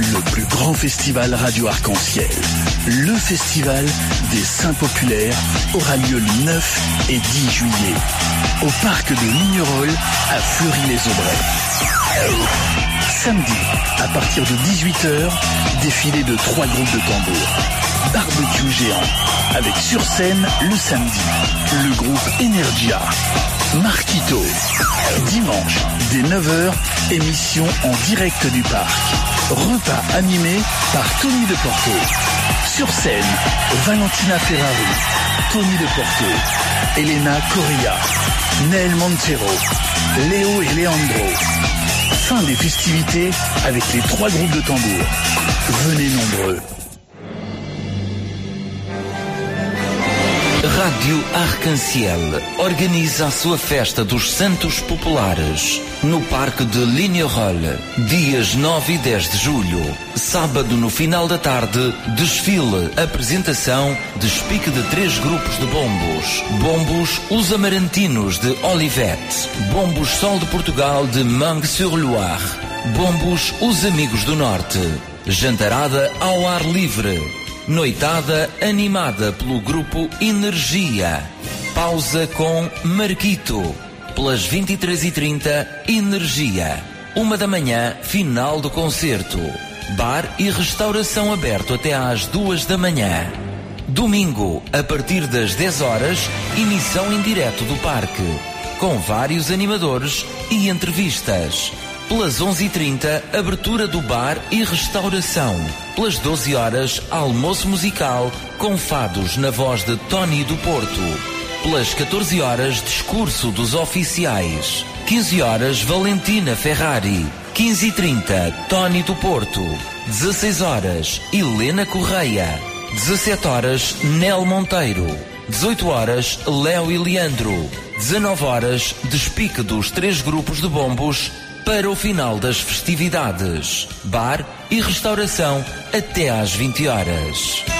Le plus grand festival radio arc-en-ciel, le festival des Saints Populaires, aura lieu le 9 et 10 juillet au parc de Lignerolles à Fleury-les-Aubrais. Samedi, à partir de 18h, défilé de trois groupes de tambours. Barbecue géant, avec sur scène le samedi, le groupe Energia. Marquito. Dimanche, dès 9h, émission en direct du parc. Repas animé par Tony de Porto. Sur scène, Valentina Ferrari, Tony de Porto, Elena Correa, Nel Montero, Léo et Leandro. Fin des festivités avec les trois groupes de tambour. Venez nombreux. Rádio Arcanciel organiza a sua festa dos Santos Populares no Parque de Lignerolles, dias 9 e 10 de julho. Sábado, no final da tarde, desfile, apresentação, despique de três grupos de bombos. Bombos Os Amarantinos de Olivette, Bombos Sol de Portugal de Mangue-sur-Loire, Bombos Os Amigos do Norte. Jantarada ao ar livre. Noitada animada pelo grupo Energia. Pausa com Marquito. Pelas 23h30, Energia. Uma da manhã, final do concerto. Bar e restauração aberto até às duas da manhã. Domingo, a partir das 10 horas, emissão em direto do parque. Com vários animadores e entrevistas. Pelas 11h30, abertura do bar e restauração. Pelas 12 horas, almoço musical com fados na voz de Tony do Porto. Pelas 14 horas, discurso dos oficiais. 15 horas, Valentina Ferrari. 15h30, Tony do Porto. 16 horas, Helena Correia. 17 horas, Nel Monteiro. 18 horas, Léo e Leandro. 19 horas, despique dos três grupos de bombos para o final das festividades. Bar e restauração até às 20 horas.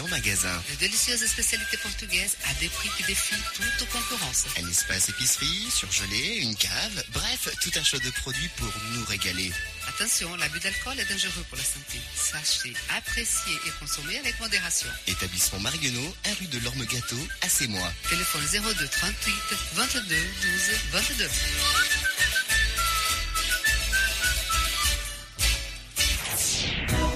En magasin. De délicieuses spécialités portugaises à des prix qui défient toute concurrence. Un espace épicerie, surgelé, une cave, bref, tout un choix de produits pour nous régaler. Attention, l'abus d'alcool est dangereux pour la santé. Sachez apprécier et consommer avec modération. Établissement Marguenot, un rue de l'Orme Gâteau, à Sémois. Téléphone 02 38 22 12 22.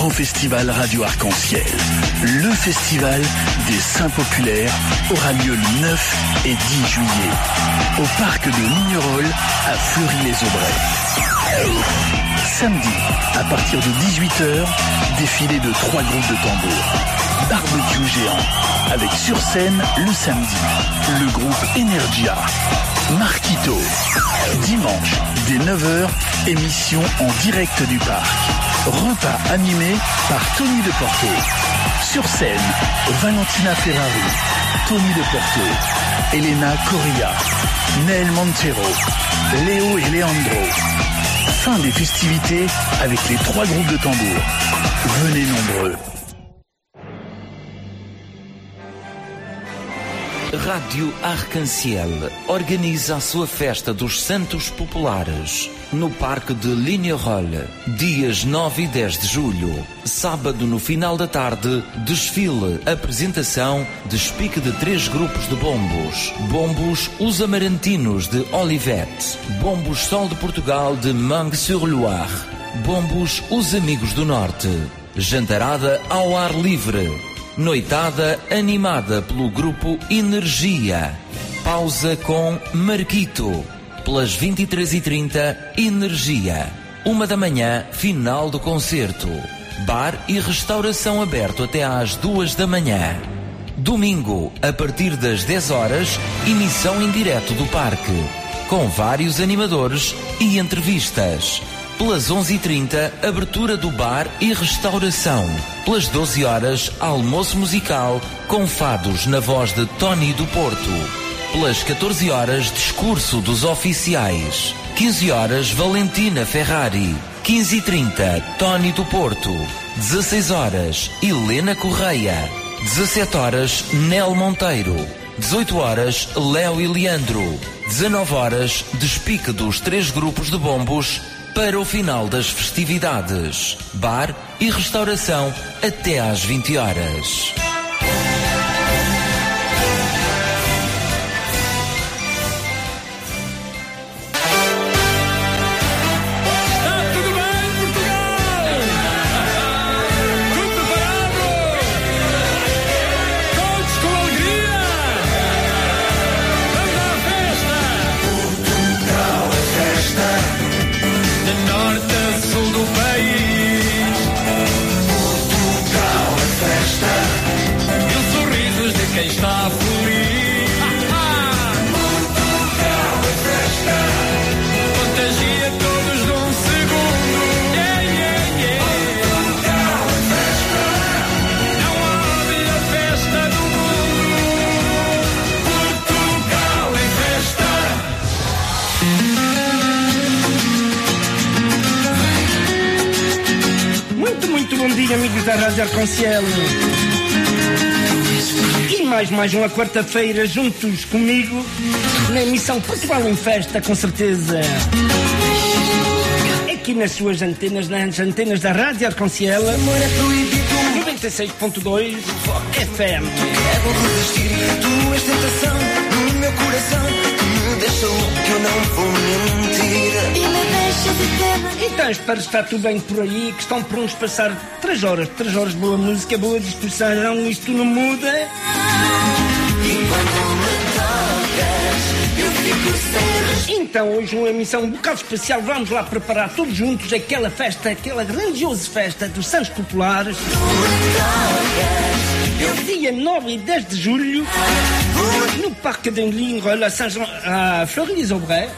grand festival radio arc-en-ciel, le festival des Saints Populaires, aura lieu le 9 et 10 juillet au parc de Lignerolles à Fleury-les-Aubrais. Samedi, à partir de 18h, défilé de trois groupes de tambours. Barbecue géant, avec sur scène le samedi, le groupe Energia. Marquito. Dimanche, dès 9h, émission en direct du parc. Repas animé par Tony de Porto. Sur scène, Valentina Ferrari, Tony de Porto, Elena Correa, Nel Montero, Léo et Leandro. Fin des festivités avec les trois groupes de tambour. Venez nombreux. Rádio Arcanciel organiza a sua festa dos Santos Populares no Parque de Lignerolles, dias 9 e 10 de julho. Sábado, no final da tarde, desfile, apresentação, despique de três grupos de bombos. Bombos Os Amarantinos de Olivette, Bombos Sol de Portugal de Mangue-sur-Loire, Bombos Os Amigos do Norte. Jantarada ao ar livre. Noitada animada pelo grupo Energia. Pausa com Marquito. Pelas 23h30, Energia. Uma da manhã, final do concerto. Bar e restauração aberto até às duas da manhã. Domingo, a partir das 10 horas, emissão em direto do parque. Com vários animadores e entrevistas. Pelas 11h30, abertura do bar e restauração. Pelas 12 horas, almoço musical com fados na voz de Tony do Porto. Pelas 14 horas, discurso dos oficiais. 15 horas, Valentina Ferrari. 15h30, Tony do Porto. 16 horas, Helena Correia. 17 horas, Nel Monteiro. 18 horas, Léo e Leandro. 19 horas, despique dos três grupos de bombos para o final das festividades. Bar e restauração até às 20 horas. Rádio Arconcielo. E mais, mais uma quarta-feira juntos comigo na emissão Portugal em Festa, com certeza. Aqui nas suas antenas, nas antenas da Rádio Arconcielo, 96.2 FM. É bom resistir, tu és tentação no meu coração que me deixa louco, eu não vou mentir. Então espero estar tudo bem por aí, que estão prontos passar 3 horas, 3 horas de boa música, boa disposição, isto não muda. Então, hoje uma emissão um bocado especial, vamos lá preparar todos juntos aquela festa, aquela grandiosa festa dos Santos Populares. Dia 9 e 10 de julho, no Parque de Lignes, a, Saint-Jean- a Fleury-les-Aubrais.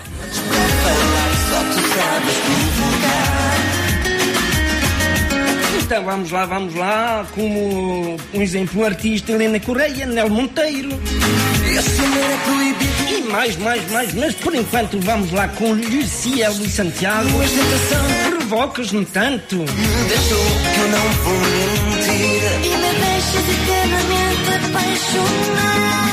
Então vamos lá, vamos lá, como um exemplo, o artista Helena Correia, Nel Monteiro. E mais, mais, mais, mas por enquanto vamos lá com Luciel e Santiago. Provocas no tanto. Me deixa louco, eu não vou mentir. E me deixas eternamente apaixonada.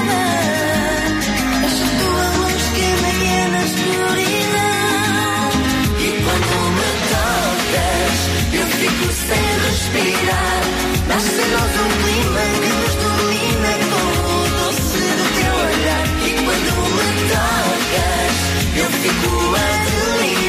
Respirar. Nasce nós um clima que nos domina com o doce do teu olhar. E quando me tocas, eu fico a delirar.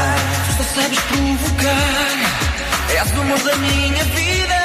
sabes provocar. És o amor da minha vida.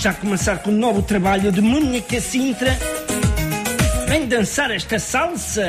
Já começar com o novo trabalho de Mônica Sintra. Vem dançar esta salsa.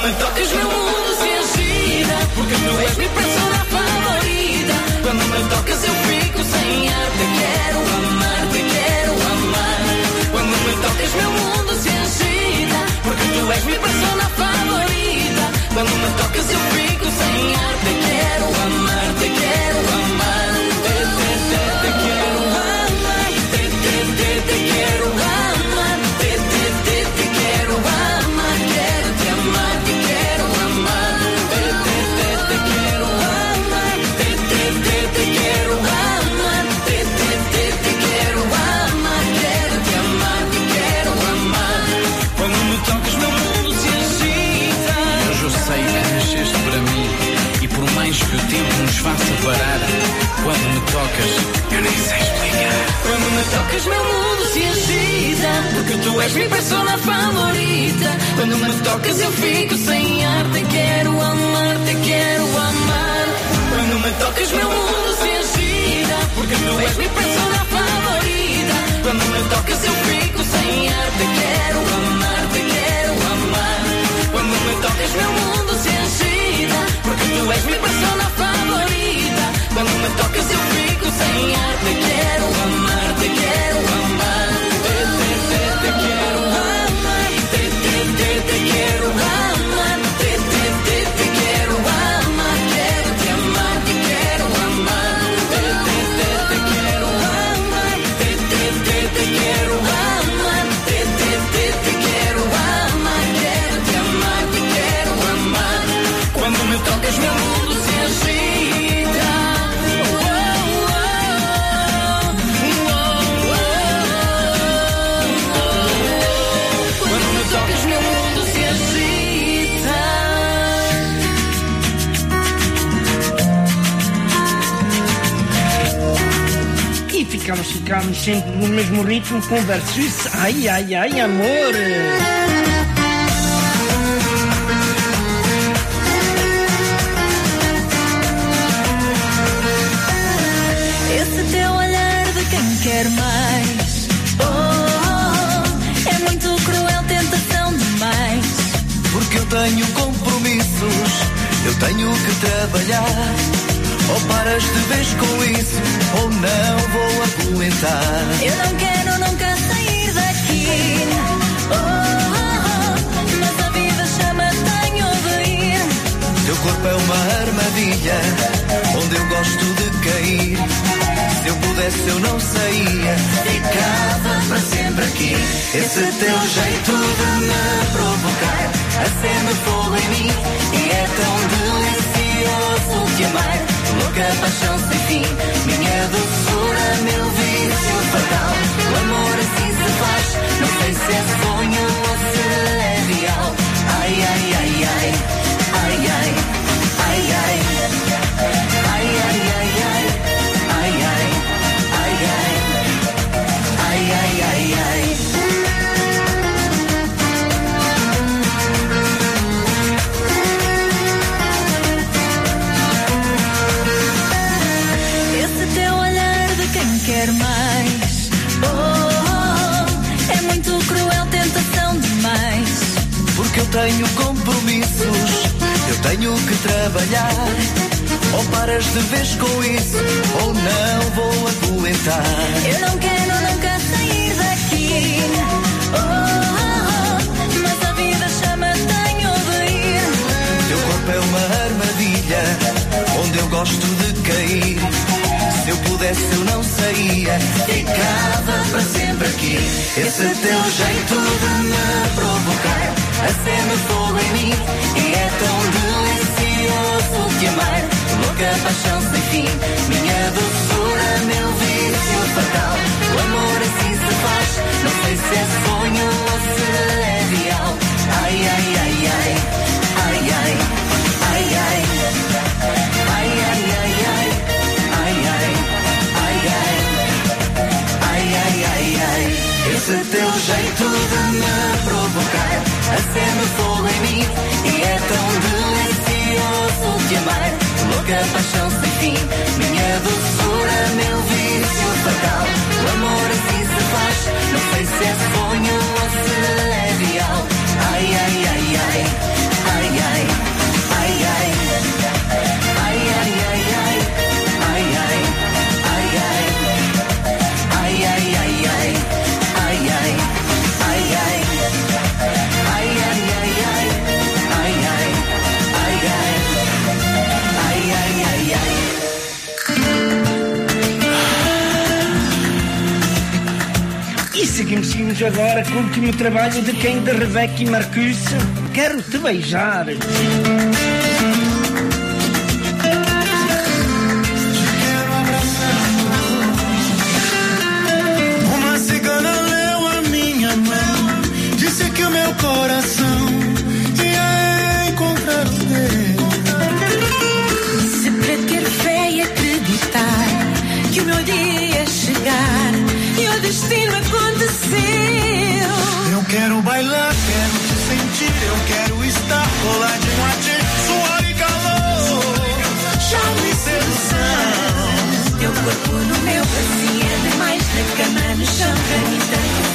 Tocas, meu mundo se agita. Porque tu és minha tocas, meu mundo se agita. Porque tu és minha persona favorita. Quando me tocas, eu fico sem ar. Te quero amar, te quero amar. Quando me tocas, meu mundo se agita. Porque tu és minha persona favorita. Quando me tocas, eu fico sem ar. Te quero amar, te quero amar. Quando me tocas, meu mundo se agita. Porque tu és minha persona favorita. Quando me tocas, eu fico sem ar. Te quero amar, porque eu é amar. Ficamos, ficamos sempre no mesmo ritmo com versos. Ai, ai, ai, amor. Esse teu olhar de quem quer mais. Oh, oh, oh, é muito cruel, tentação demais. Porque eu tenho compromissos, eu tenho que trabalhar. Ou paras de vez com isso, ou não vou aguentar. Eu não quero nunca sair daqui. Oh, oh, oh, mas a vida chama, tenho de ir. Teu corpo é uma armadilha, onde eu gosto de cair. Se eu pudesse, eu não saía, ficava para sempre aqui. Esse teu jeito de me provocar, acende fogo em mim. E é tão delicioso te amar. Louca paixão sem fim, minha doçura, meu vício fatal. O amor assim se faz, não sei se é sonho ou se é real. Ai, ai, ai, ai, ai, ai, ai, ai. Ai, quer mais. Oh, oh, oh, é muito cruel, tentação demais. Porque eu tenho compromissos, eu tenho que trabalhar. Ou paras de vez com isso, ou não vou aguentar. Eu não quero nunca sair daqui. Oh, oh, oh, mas a vida chama, tenho de ir. Teu corpo é uma armadilha, onde eu gosto de cair. Se eu pudesse, eu não saía, ficava para sempre aqui. Esse teu jeito de me provocar, acende fogo em mim, e é tão delicioso te amar. Louca paixão sem fim, minha doçura, meu vício fatal. O amor assim se faz, não sei se é sonho ou se é real. Ai, ai, ai, ai, ai, ai, ai, ai. Ai, Esse teu jeito de me provocar acende fogo em mim e é tão delicioso te amar. Louca paixão sem fim, minha doçura, meu vício fatal. O amor assim se faz, não sei se é sonho ou se é real. Ai, ai, ai, ai, ai, ai, ai, ai. Ai, Seguimos agora com o último trabalho de quem? De Rebeca e Marcus. Quero te beijar. Destino aconteceu. Eu quero bailar, quero te sentir, eu quero estar coladinho a ti, suor e calor, chama e sedução. Teu corpo no meu bracinho é demais, na cama, no chão, para mim tanto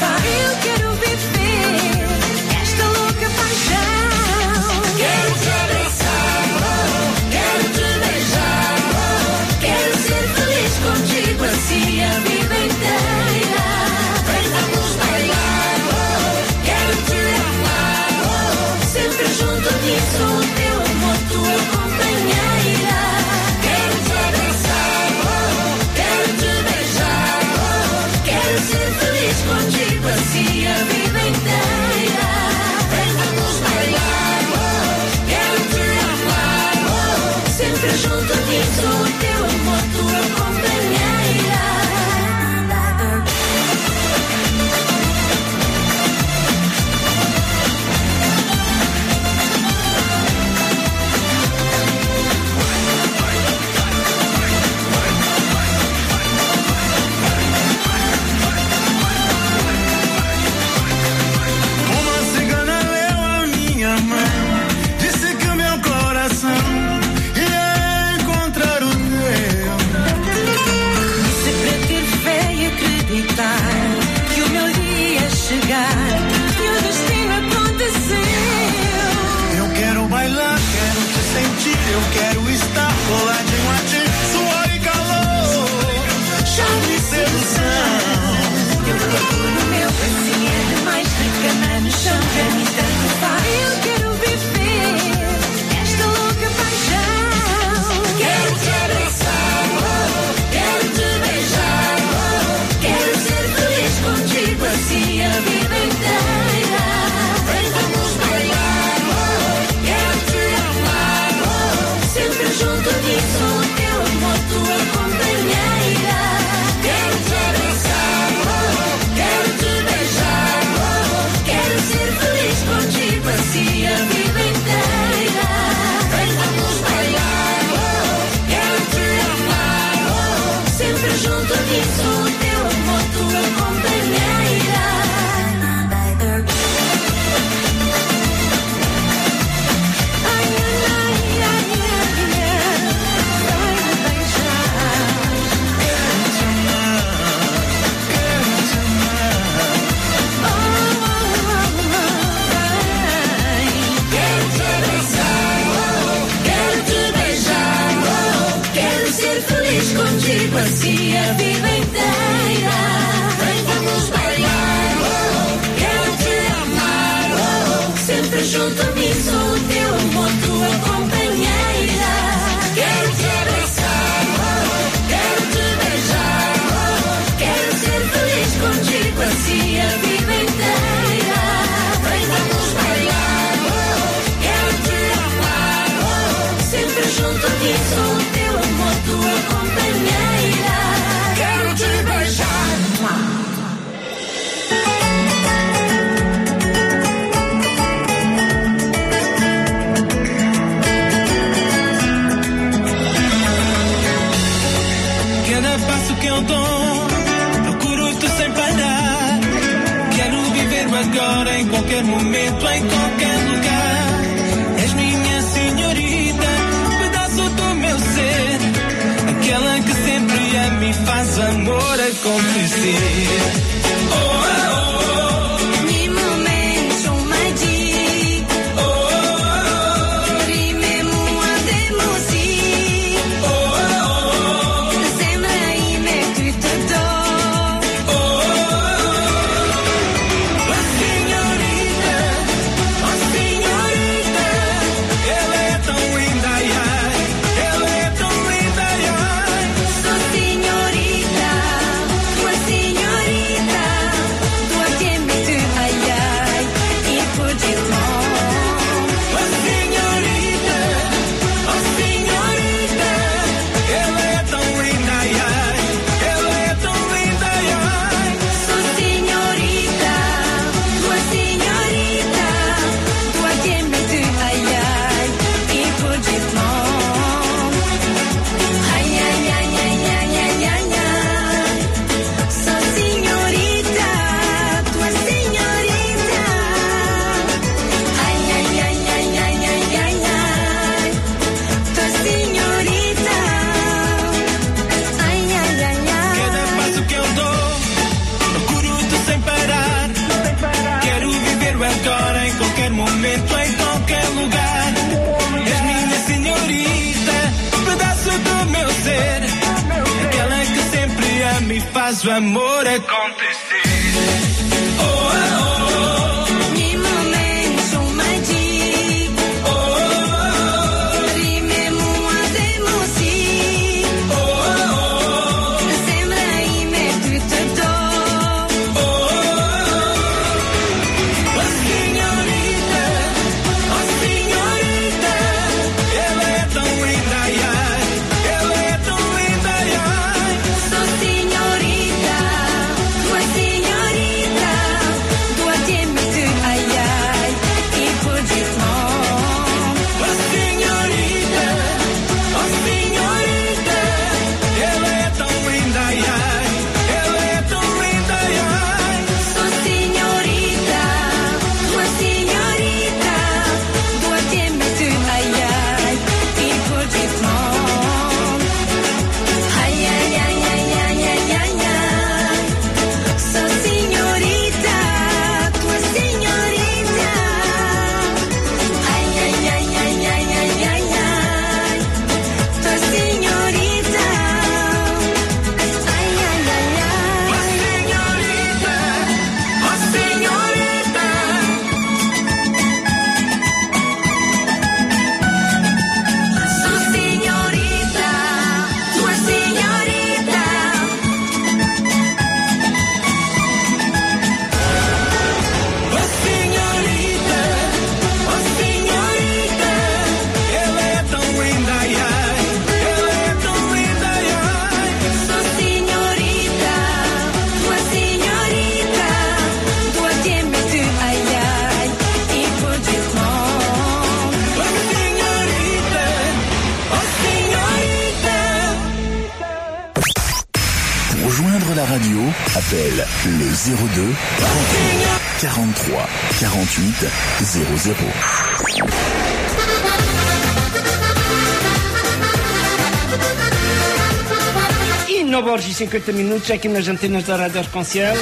E 9 horas e 50 minutos aqui nas antenas da Rádio Arconciel.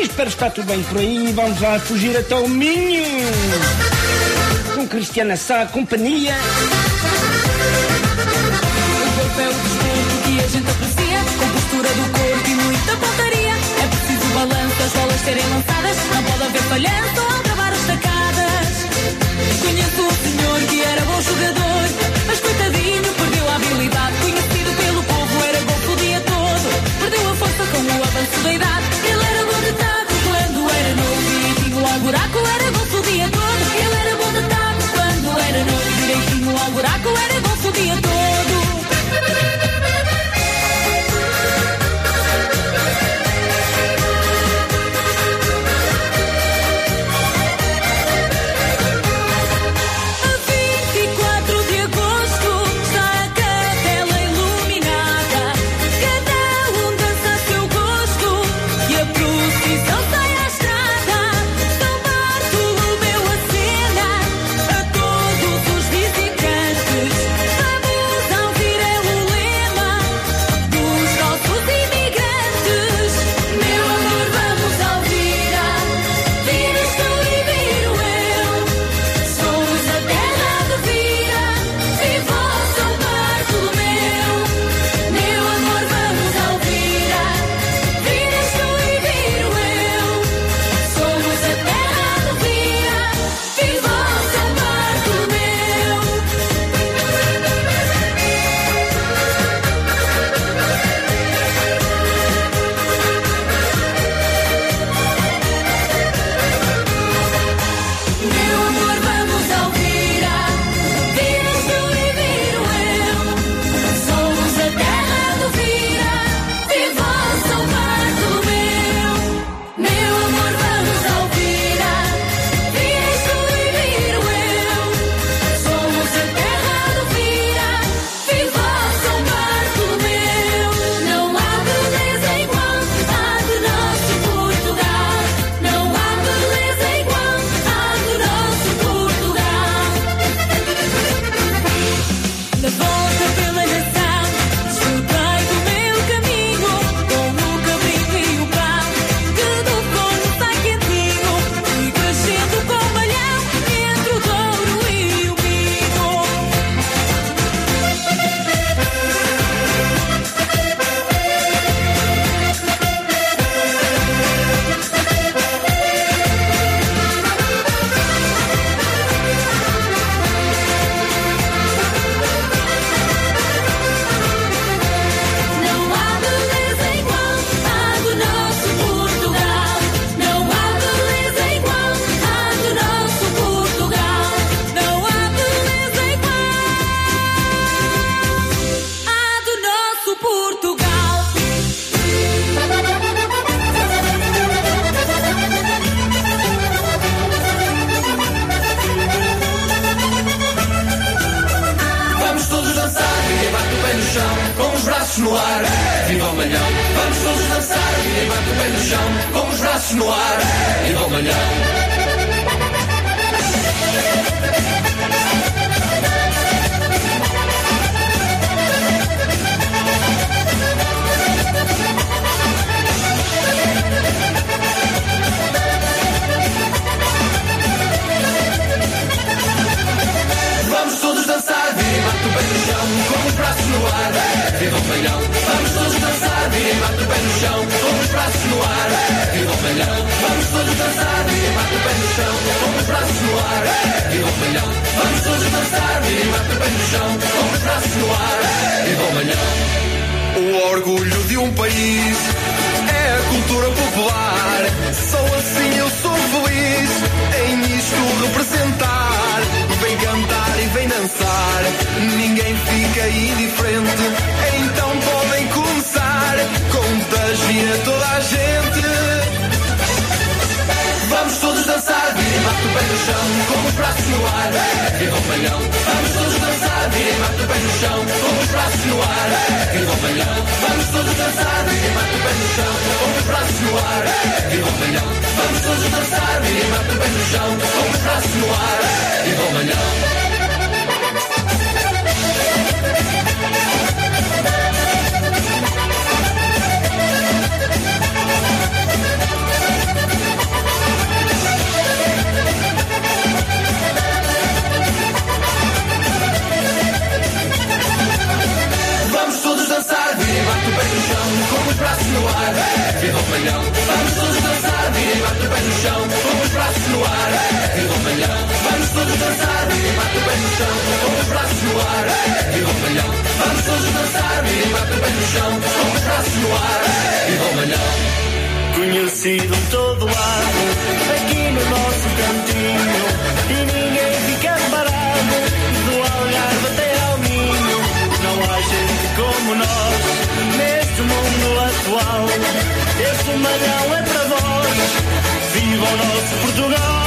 Espero estar tudo bem por aí. Vamos lá fugir até o Minho. Com Cristiana Sá, companhia. O corpo é o desporto que a gente aprecia. Com postura do corpo e muita pontaria. É preciso balanço, as bolas serem lançadas. Não pode haver falhança pelo senhor que era bom jogador, mas coitadinho perdeu a habilidade. Conhecido pelo povo, era bom o dia todo. Perdeu a força com o avanço da idade. Chão, com os no ar, o. O orgulho de um país é a cultura popular. Só assim eu sou feliz em isto representar. Vem cantar e vem dançar, ninguém fica indiferente. Então podem começar, contagia toda a gente. Todos dançar, virem bate o pé no chão, com os braços no ar, viva o malhão. Vamos todos dançar, virem bate o pé no chão, com os braços no ar, viva o malhão. Vamos todos dançar, virem bate o pé no chão, com os braços no ar, viva o malhão. Vamos todos dançar, virem bate o pé no chão, com os braços no ar, viva o malhão. No ar, viva o malhão. Vamos todos dançar, virem bate o pé no chão, com os braços no ar, viva o malhão. Vamos todos dançar, virem bate o pé no chão, com os braços no ar, viva o malhão. Vamos todos dançar, virem bate o pé no chão, com os braços no ar, viva o malhão. Conhecido em todo lado, aqui no nosso cantinho, e ninguém fica parado, do Algarve até ao Minho. Não há gente como nós, mundo atual. Este malhão é para vós, viva o nosso Portugal.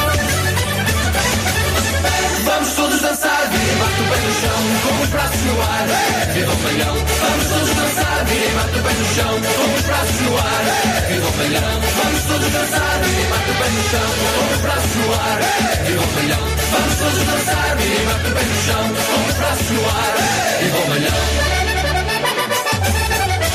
Vamos todos dançar, virem bate o pé no chão, com os braços no ar, viva o malhão. Vamos todos dançar, virem bate o pé no chão, com os braços no ar, viva o malhão. Vamos todos dançar, virem bate o pé no chão, com os braços no ar, viva o malhão. Vamos todos dançar, virem bate o pé no chão, com os braços no ar, viva o malhão.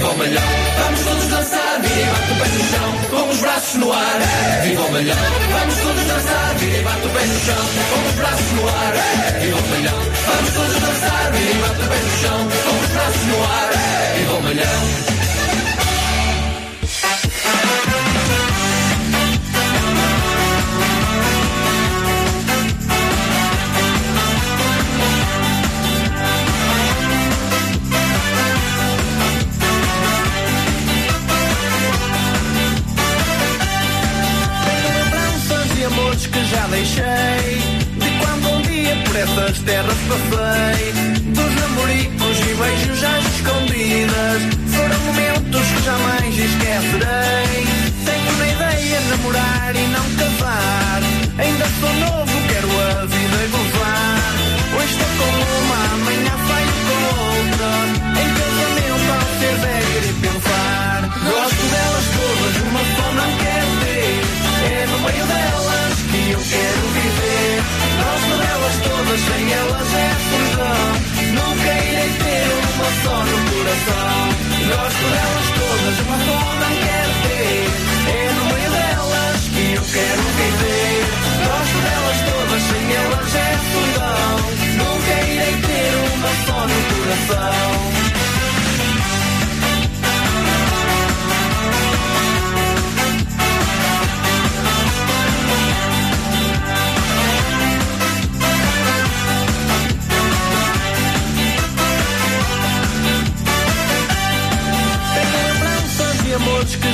viva o malhão. Vamos todos dançar, virem bate o pé no chão, com os braços no ar, viva o malhão. Vamos todos dançar, virem bate o pé no chão, com os braços no ar, viva o malhão. Vamos todos dançar, virem bate o pé no chão, com os braços no ar, viva o malhão. Deixei. De quando um dia por essas terras passei Dos namoricos e beijos já escondidas Foram momentos que jamais esquecerei. Tenho uma ideia de namorar e não casar. Ainda sou novo, quero a vida gozar Hoje estou com uma, elas é solidão Nunca irei ter uma só no coração. Gosto delas todas, uma só não quero ter É no meio delas que eu quero viver. Gosto delas todas, sem elas é solidão Nunca irei ter uma só no coração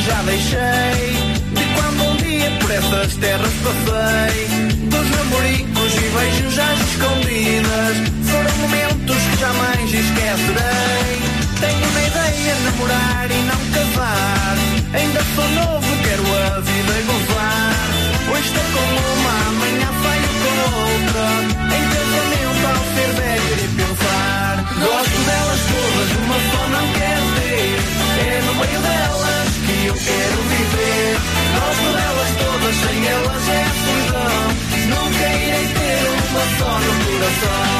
já deixei. De quando um dia por essas terras passei Dos namoricos e beijos às escondidas Foram momentos que jamais esquecerei. Tenho na ideia namorar e não casar. Ainda sou novo, quero a vida gozar Hoje estou com uma, amanhã saio com outra. Em casamento ao ser velho e pensar. Gosto delas todas, uma só não quero ter É no meio da quero viver. Nós delas elas todas, sem elas é a. Nunca irei ter uma só no coração.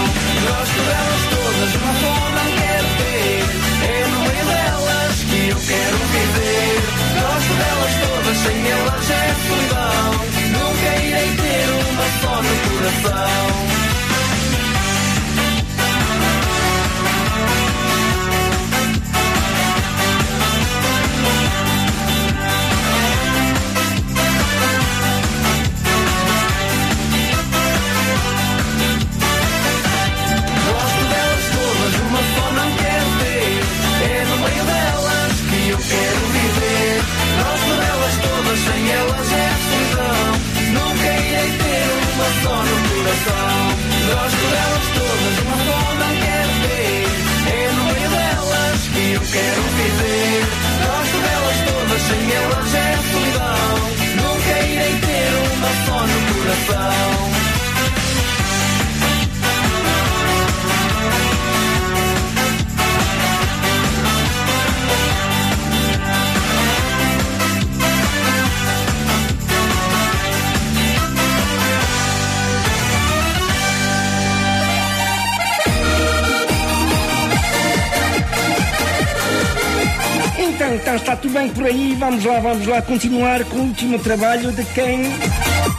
Nós delas elas todas, uma só não quero ter. É no meio delas que eu quero viver. Nós delas elas todas, sem elas é a. Nunca irei ter uma só no coração. Uma só no coração. Gosto delas todas, uma só não quero ter. É no meio delas que eu quero viver. Gosto delas todas, sem elas é solidão. Nunca irei ter uma só no coração. Então, então, está tudo bem por aí. Vamos lá, vamos lá continuar com o último trabalho de quem?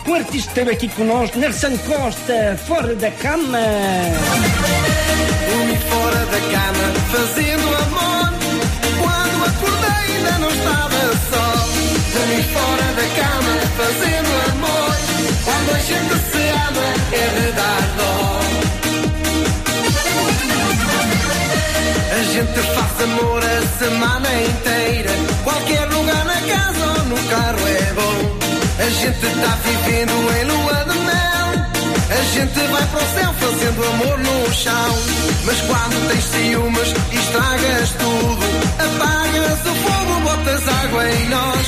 O artista esteve aqui conosco, Nelson Costa, fora da cama. Dormi fora da cama, fazendo amor. Quando acordei ainda não estava só. Dormi fora da cama, fazendo amor. Quando a gente se ama, é de dar dó. A gente faz amor a semana inteira. Qualquer lugar na casa ou no carro é bom. A gente tá vivendo em lua de mel. A gente vai para o céu fazendo amor no chão. Mas quando tens ciúmes, estragas tudo. Apagas o fogo, botas água em nós.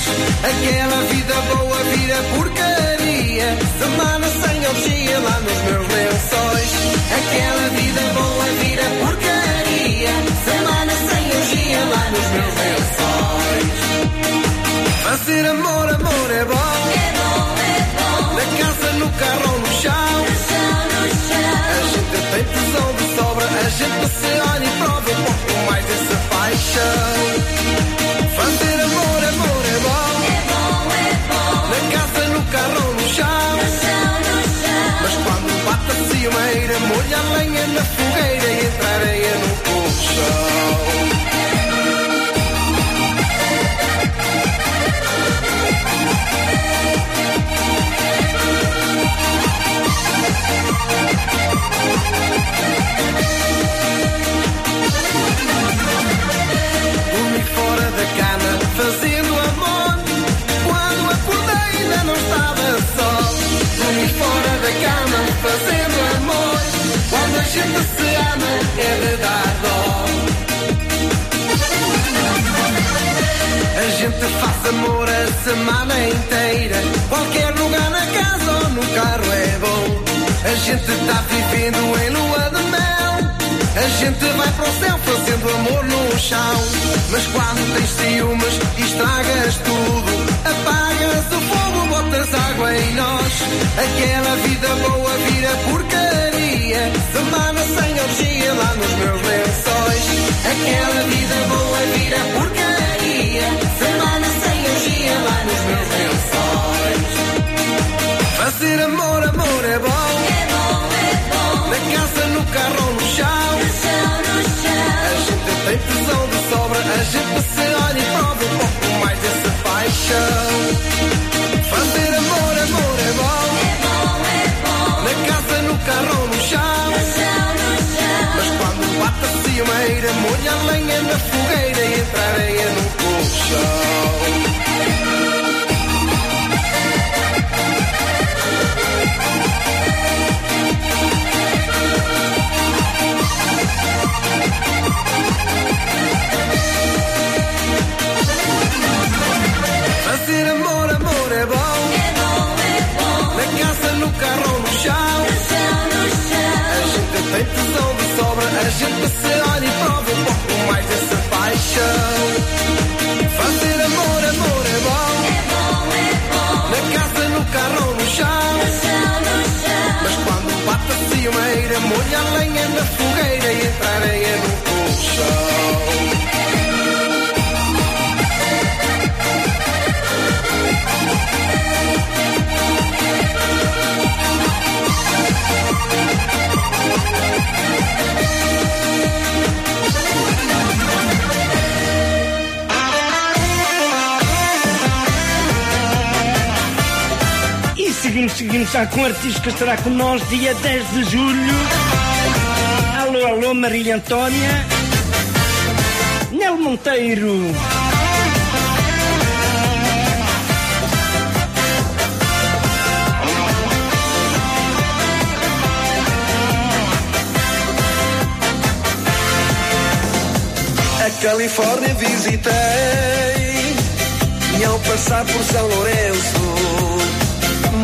Aquela vida boa vira porcaria. Semana sem orgia lá nos meus lençóis. Aquela vida boa vira porcaria. Semana sem orgia lá nos meus lençóis. Fazer amor, amor é bom. É bom, é bom. Na casa, no carro ou no chão. A gente tem tesão de sobra. A gente se olha e prova um pouco mais dessa paixão. Fazer amor, amor é bom. É bom, é bom. Na casa, no carro ou no chão. Mas quando molha a lenha na fogueira e entra areia no. Dormi Dormi fora da cama, fazendo amor. Quando a gente se ama, é de dar dó. A gente faz amor a semana inteira. Qualquer lugar na casa ou no carro é bom. A gente tá vivendo em lua de mel. A gente vai para o céu fazendo amor no chão. Mas quando tens ciúmes, estragas tudo. Apagas o fogo, botas água em nós. Aquela vida boa vira porcaria. Semana sem orgia lá nos meus lençóis. Aquela vida boa vira porcaria. Semana sem orgia lá nos meus lençóis. Fazer amor, amor é bom. É bom, é bom. Na casa, no carro ou no chão. A gente tem tesão de sobra. A gente se olha e prova um pouco mais dessa paixão. Fazer amor, amor é bom. É bom, é bom. Na casa, no carro ou no chão. Mas quando bate a ciumeira, molha a lenha na fogueira e entra areia no colchão. Fazer amor, amor é bom. É bom, é bom. Na casa, no carro ou no chão. A gente tem tesão de sobra. A gente se olha e prova um pouco mais dessa paixão. Fazer amor, amor é bom. É bom, é bom. Na casa, no carro ou no chão. Mas quando a ciumeira, amor e a lenha na fogueira e areia no colchão. Seguimos, já com o artista que estará com nós dia 10 de julho. Alô, alô, Marília Antônia. Nel Monteiro. A Califórnia visitei e ao passar por São Lourenço,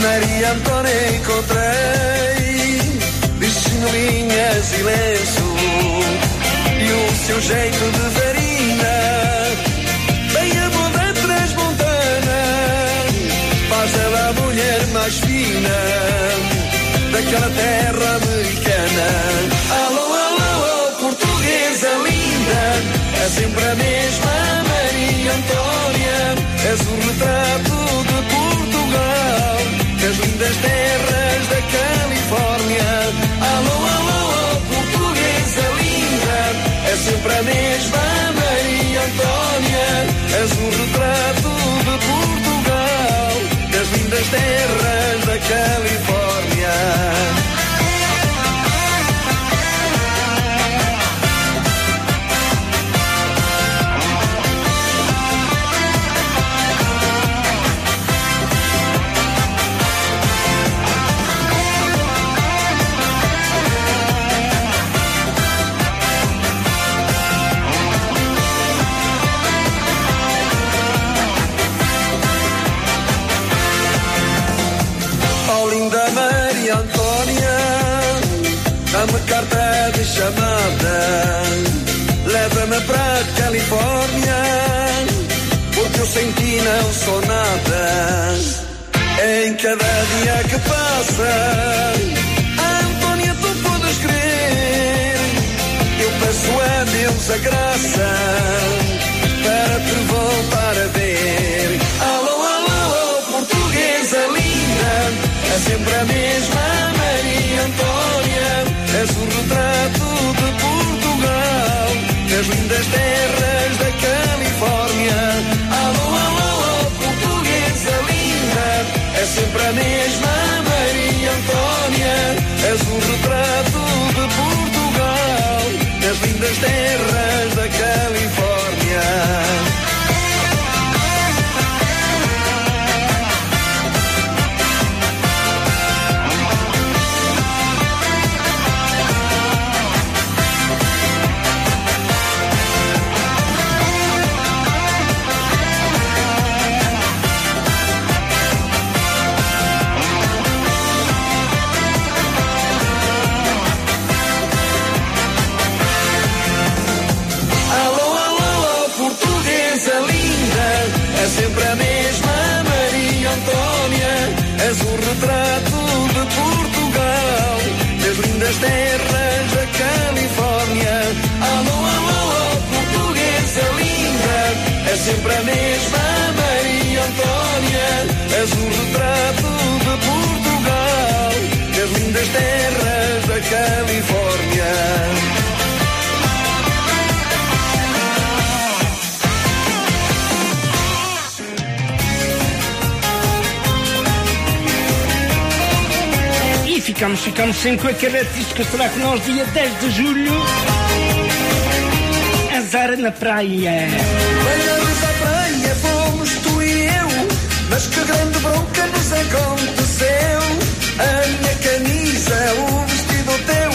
Maria Antônia encontrei, vestindo linhas e lenço, e o seu jeito de varina, bem a moda transmontana, faz ela a mulher mais fina daquela terra americana. Alô, alô, alô, portuguesa linda, é sempre a mesma Maria Antônia, és o retrato de Portugal, das terras da Califórnia. Alô, alô, alô, portuguesa linda, é sempre a mesma Maria Antônia, és o retrato passa, das das terras da Califórnia. Alô, alô, alô, portuguesa linda, é sempre a mesma Maria Antônia, és o retrato de Portugal, das lindas terras da Califórnia. Ficamos, ficamos sempre com artista que estará com nós dia 10 de julho. Azar na praia. Banhamos à praia, fomos tu e eu, mas que grande bronca nos aconteceu. A minha camisa, o vestido teu,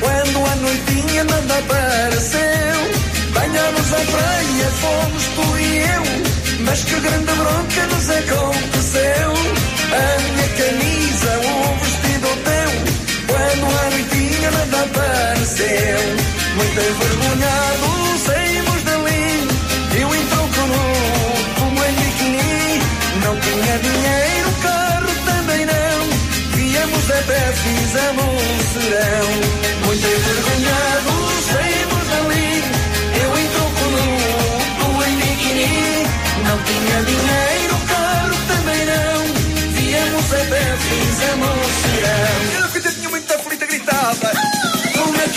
quando a noitinha nada apareceu. Banhamos à praia, fomos tu e eu, mas que grande bronca nos aconteceu. A minha camisa, aconteceu. Muito envergonhado, saímos dali. Eu então como, como em biquíni. Não tinha dinheiro, carro também não. Viemos a pé, fizemos um serão. Muito envergonhado, saímos dali. Eu então como, como em biquíni. Não tinha dinheiro, carro também não. Viemos a pé, fizemos um serão.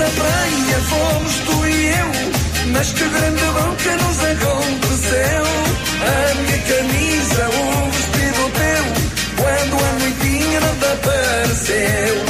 A praia fomos tu e eu, mas que grande bom que nos aconteceu. A minha camisa, o vestido teu, quando a noitinha não te apareceu.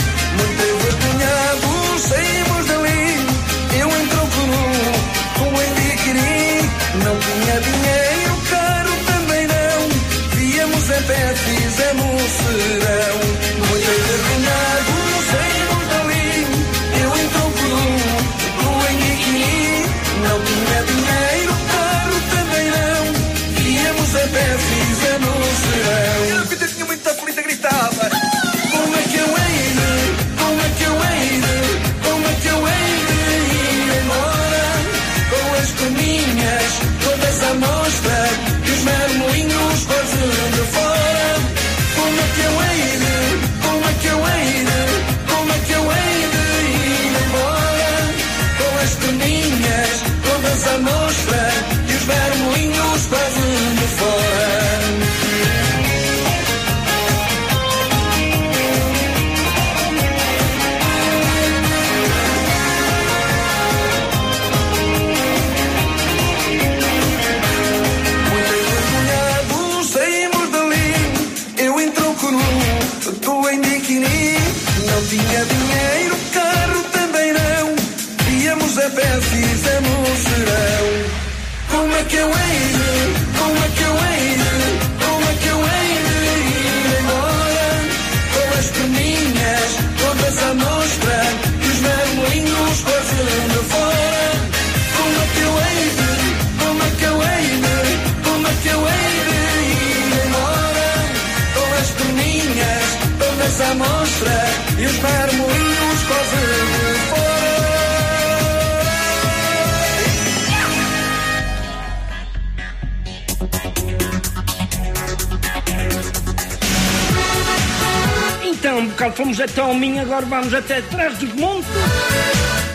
até ao Minho, agora vamos até atrás dos montes.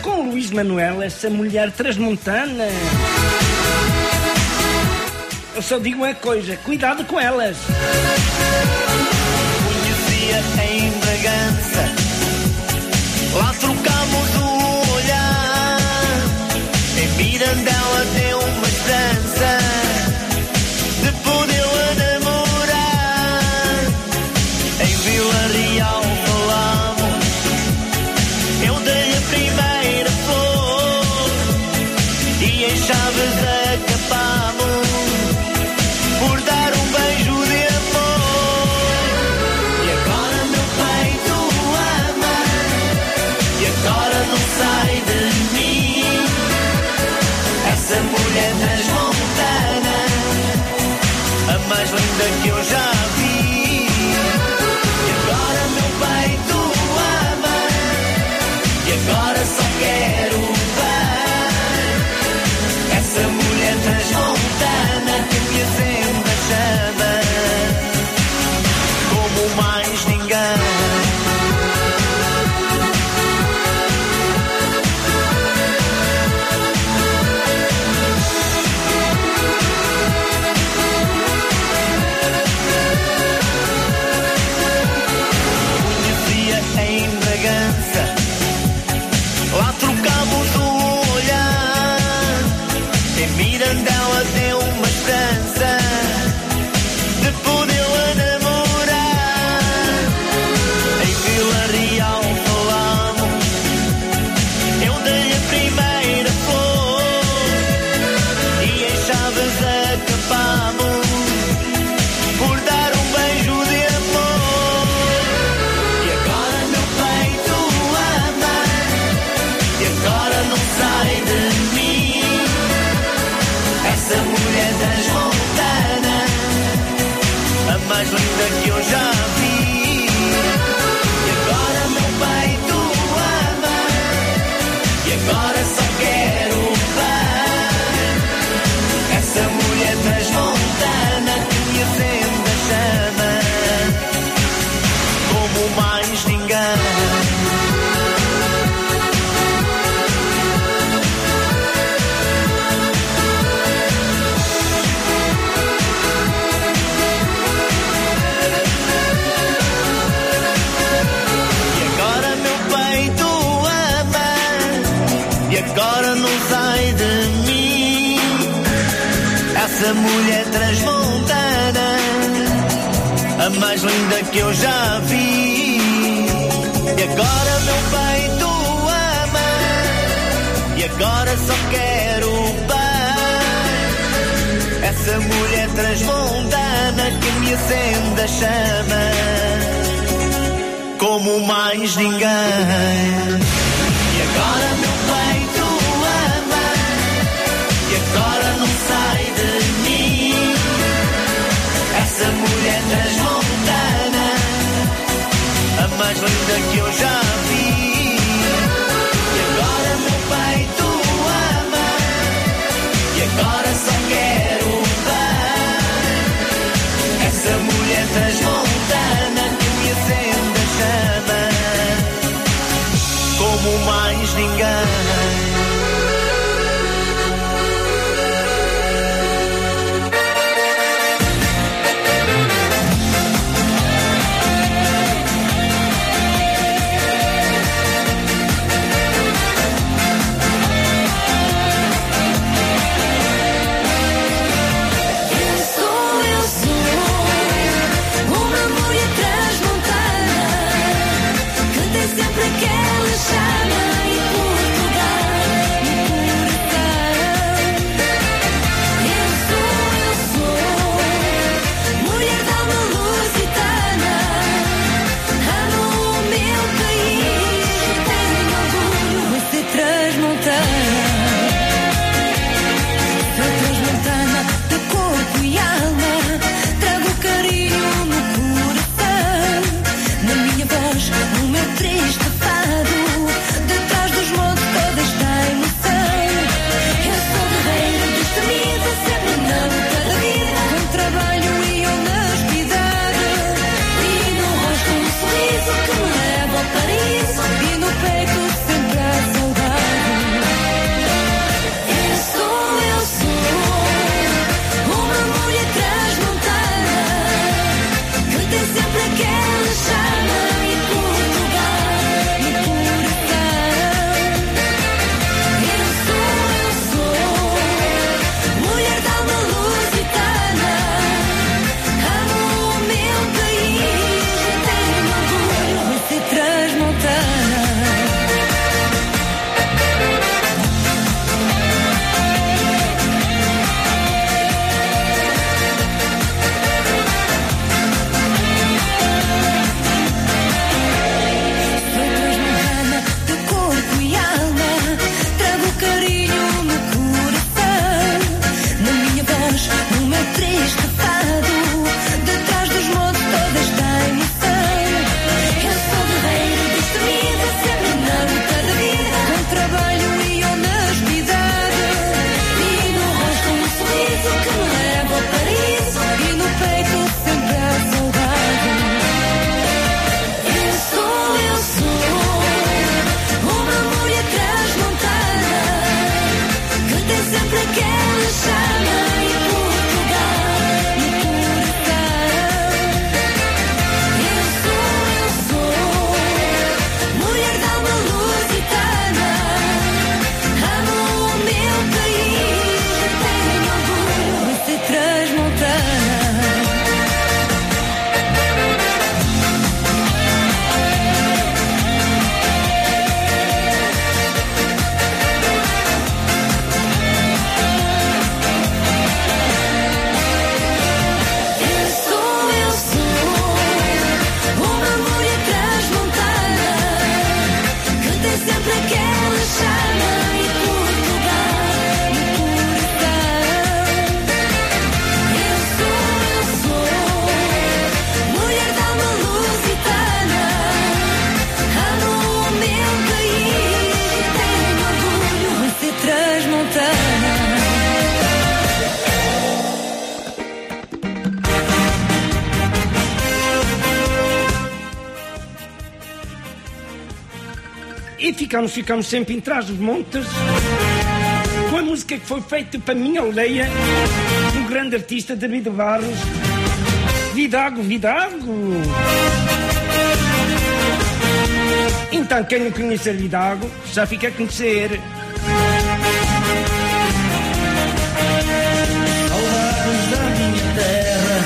Com Luís Manuel, essa mulher transmontana. Eu só digo uma coisa, cuidado com elas. Conhecia em Bragança, lá trocamos o olhar. Em Mirandela deu uma. mulher transmontana, a mais linda que eu já vi. E agora meu peito ama, e agora só quero paz. Essa mulher transmontana que me acende a chama, como mais ninguém. E agora meu peito ama, e agora não sai de mim essa mulher transmontana, a mais linda que eu já vi. E agora meu pai tu ama, e agora só quero americanos ficamos sempre em trás dos montes. Com a música que foi feita para a minha aldeia, um grande artista, David Barros. Vidago, Vidago! Então, quem não conhecer Vidago, já fica a conhecer. Saudades da minha terra,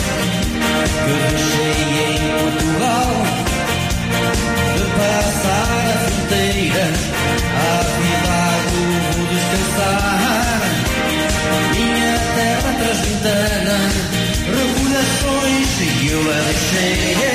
Yeah.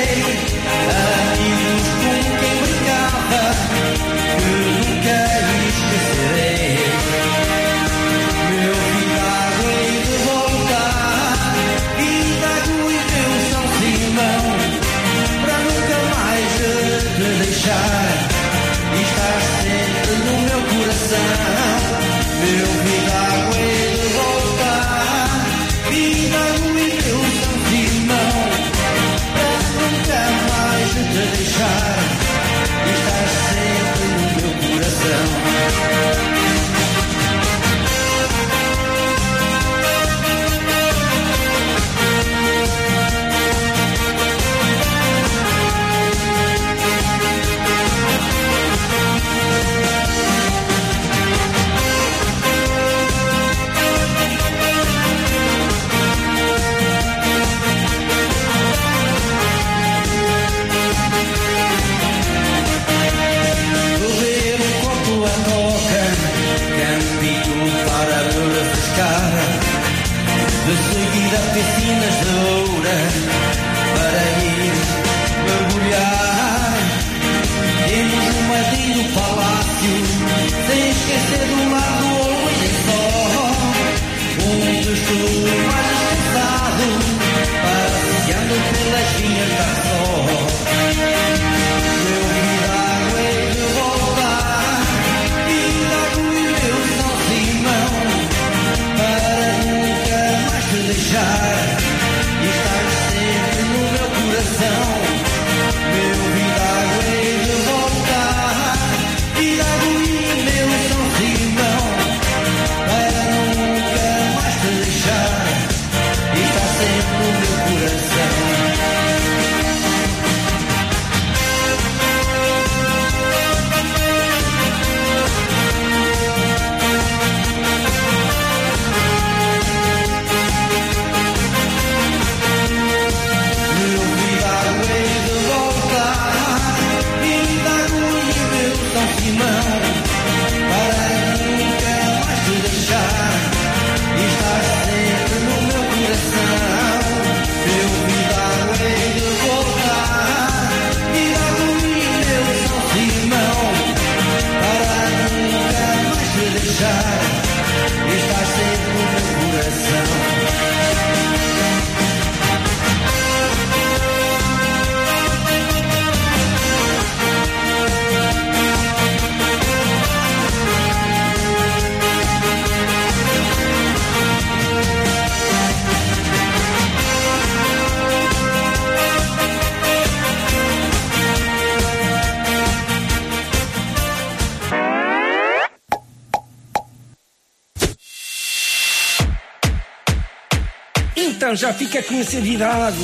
fica com seriedade.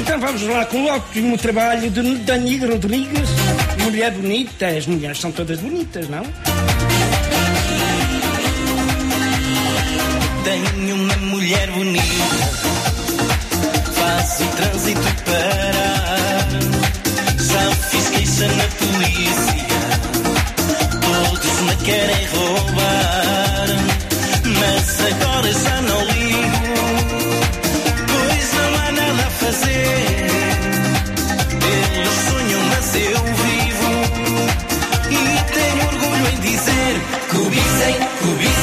Então vamos lá, com o ótimo trabalho de Danilo Rodrigues, mulher bonita, as mulheres são todas bonitas, não? Tenho uma mulher bonita, faço trânsito para. Já fiz queixa na polícia, todos me querem roubar, mas agora já não mas eu vivo. E tenho orgulho em dizer: Cubicem, cubicem.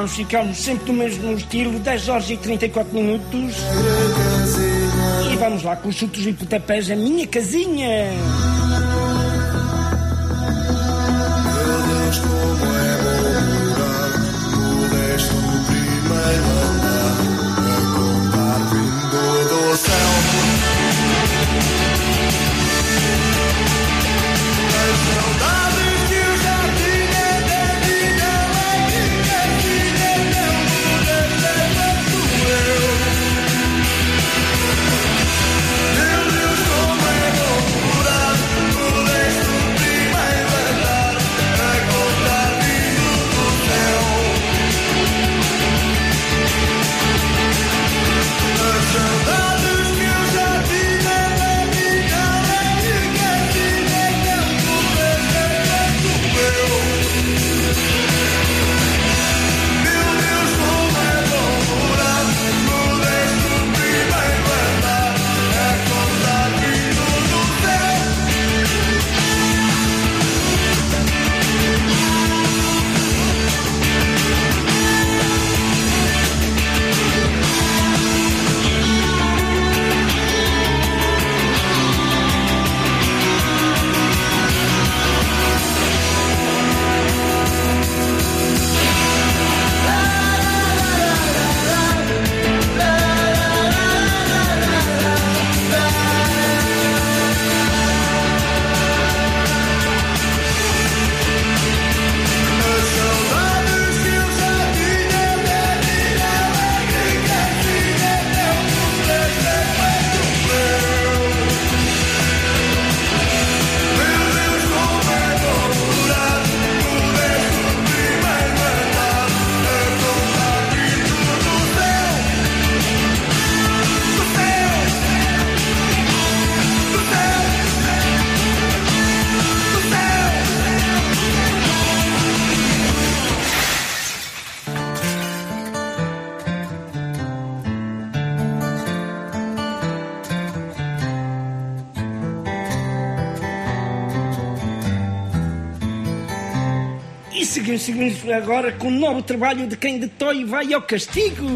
vamos ficar sempre no mesmo estilo, 10 horas e 34 minutos. E vamos lá, com os chutos e putapés, a minha casinha. Seguimos agora com um novo trabalho de quem detói vai ao castigo.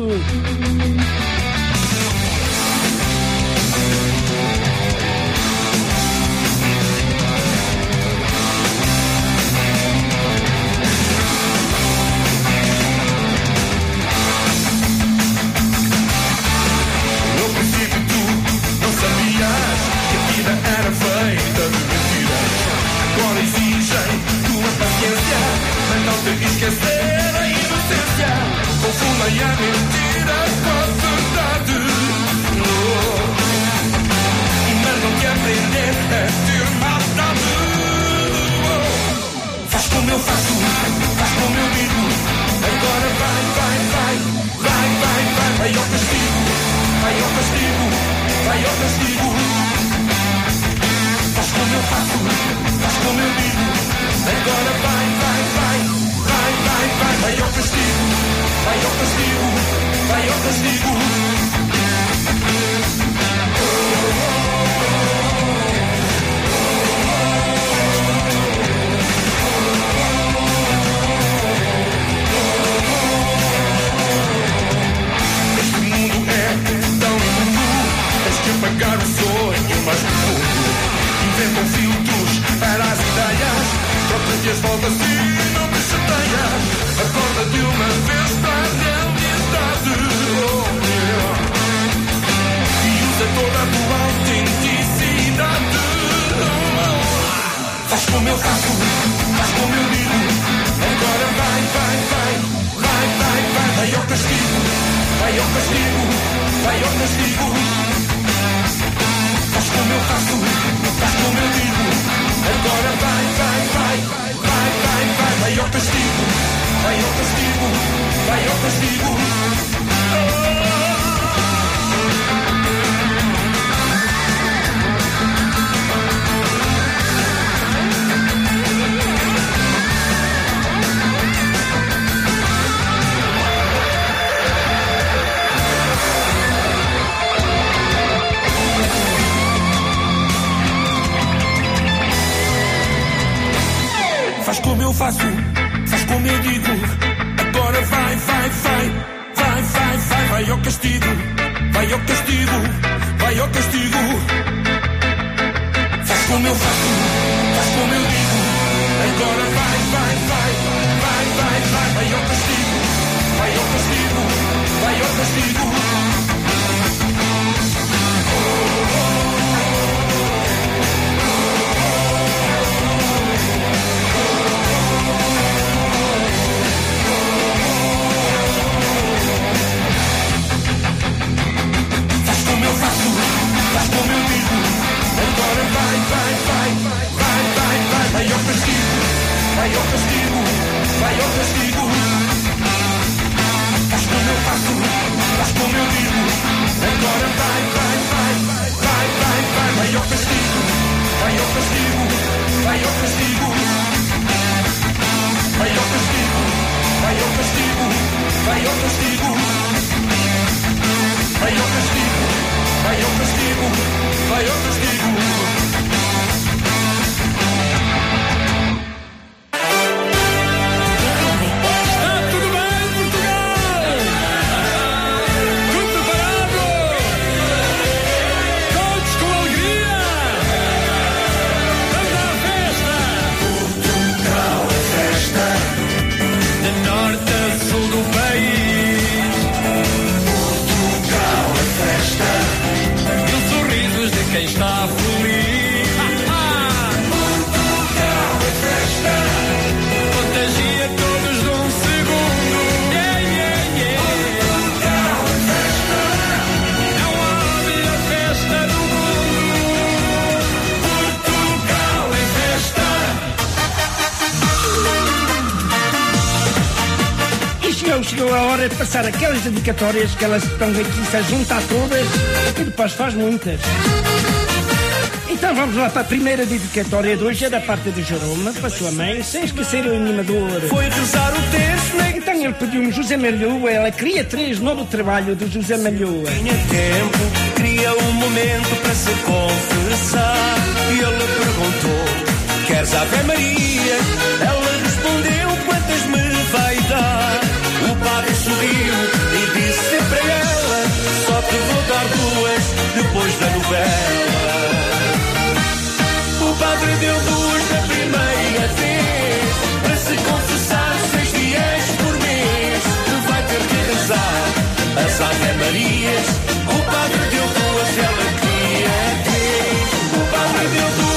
passar aquelas dedicatórias que elas estão aqui a juntar todas e depois faz muitas. Então vamos lá para a primeira dedicatória de hoje, é da parte do Jeroma, para sua mãe, sem esquecer o animador. Foi rezar o texto né? Então ele pediu-me José Malhoa, ela queria três, novo trabalho do José Malhoa. Tinha tempo, queria um momento para se confessar. E ele perguntou, queres Ave Maria? Ela respondeu, quantas me vai dar? sorriu e disse para ela: Só te vou dar duas depois da novela. O padre deu duas na primeira vez para se confessar seis dias por mês. Que vai ter que rezar as Ave Marias. O padre deu duas, ela queria três. O padre deu duas.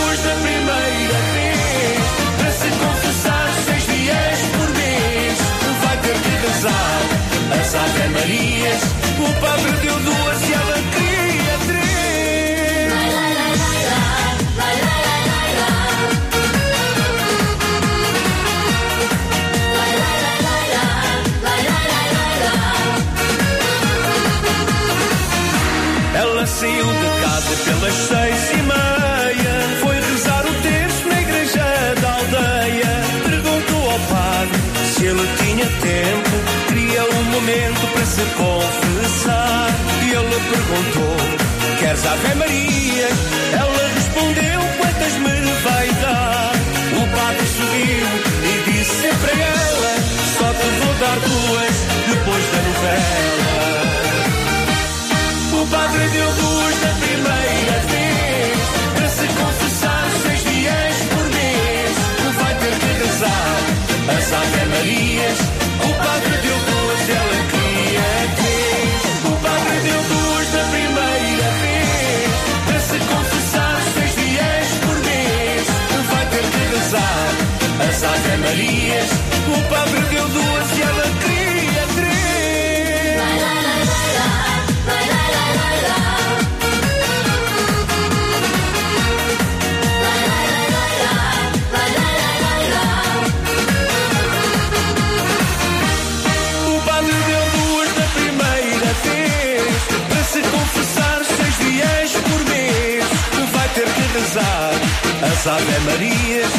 Marías momento para se confessar. E ele perguntou: Queres Ave Maria? Ela respondeu: Quantas me vai dar? O padre sorriu e disse para ela: Só te vou dar duas depois da novela. O padre deu duas da primeira vez Para se confessar seis dias por mês Vai ter que rezar as Ave Marias Ave Marias O padre deu duas e ela queria três. O padre deu duas da primeira vez Para se confessar seis dias por mês. Vai ter que rezar as Ave Marias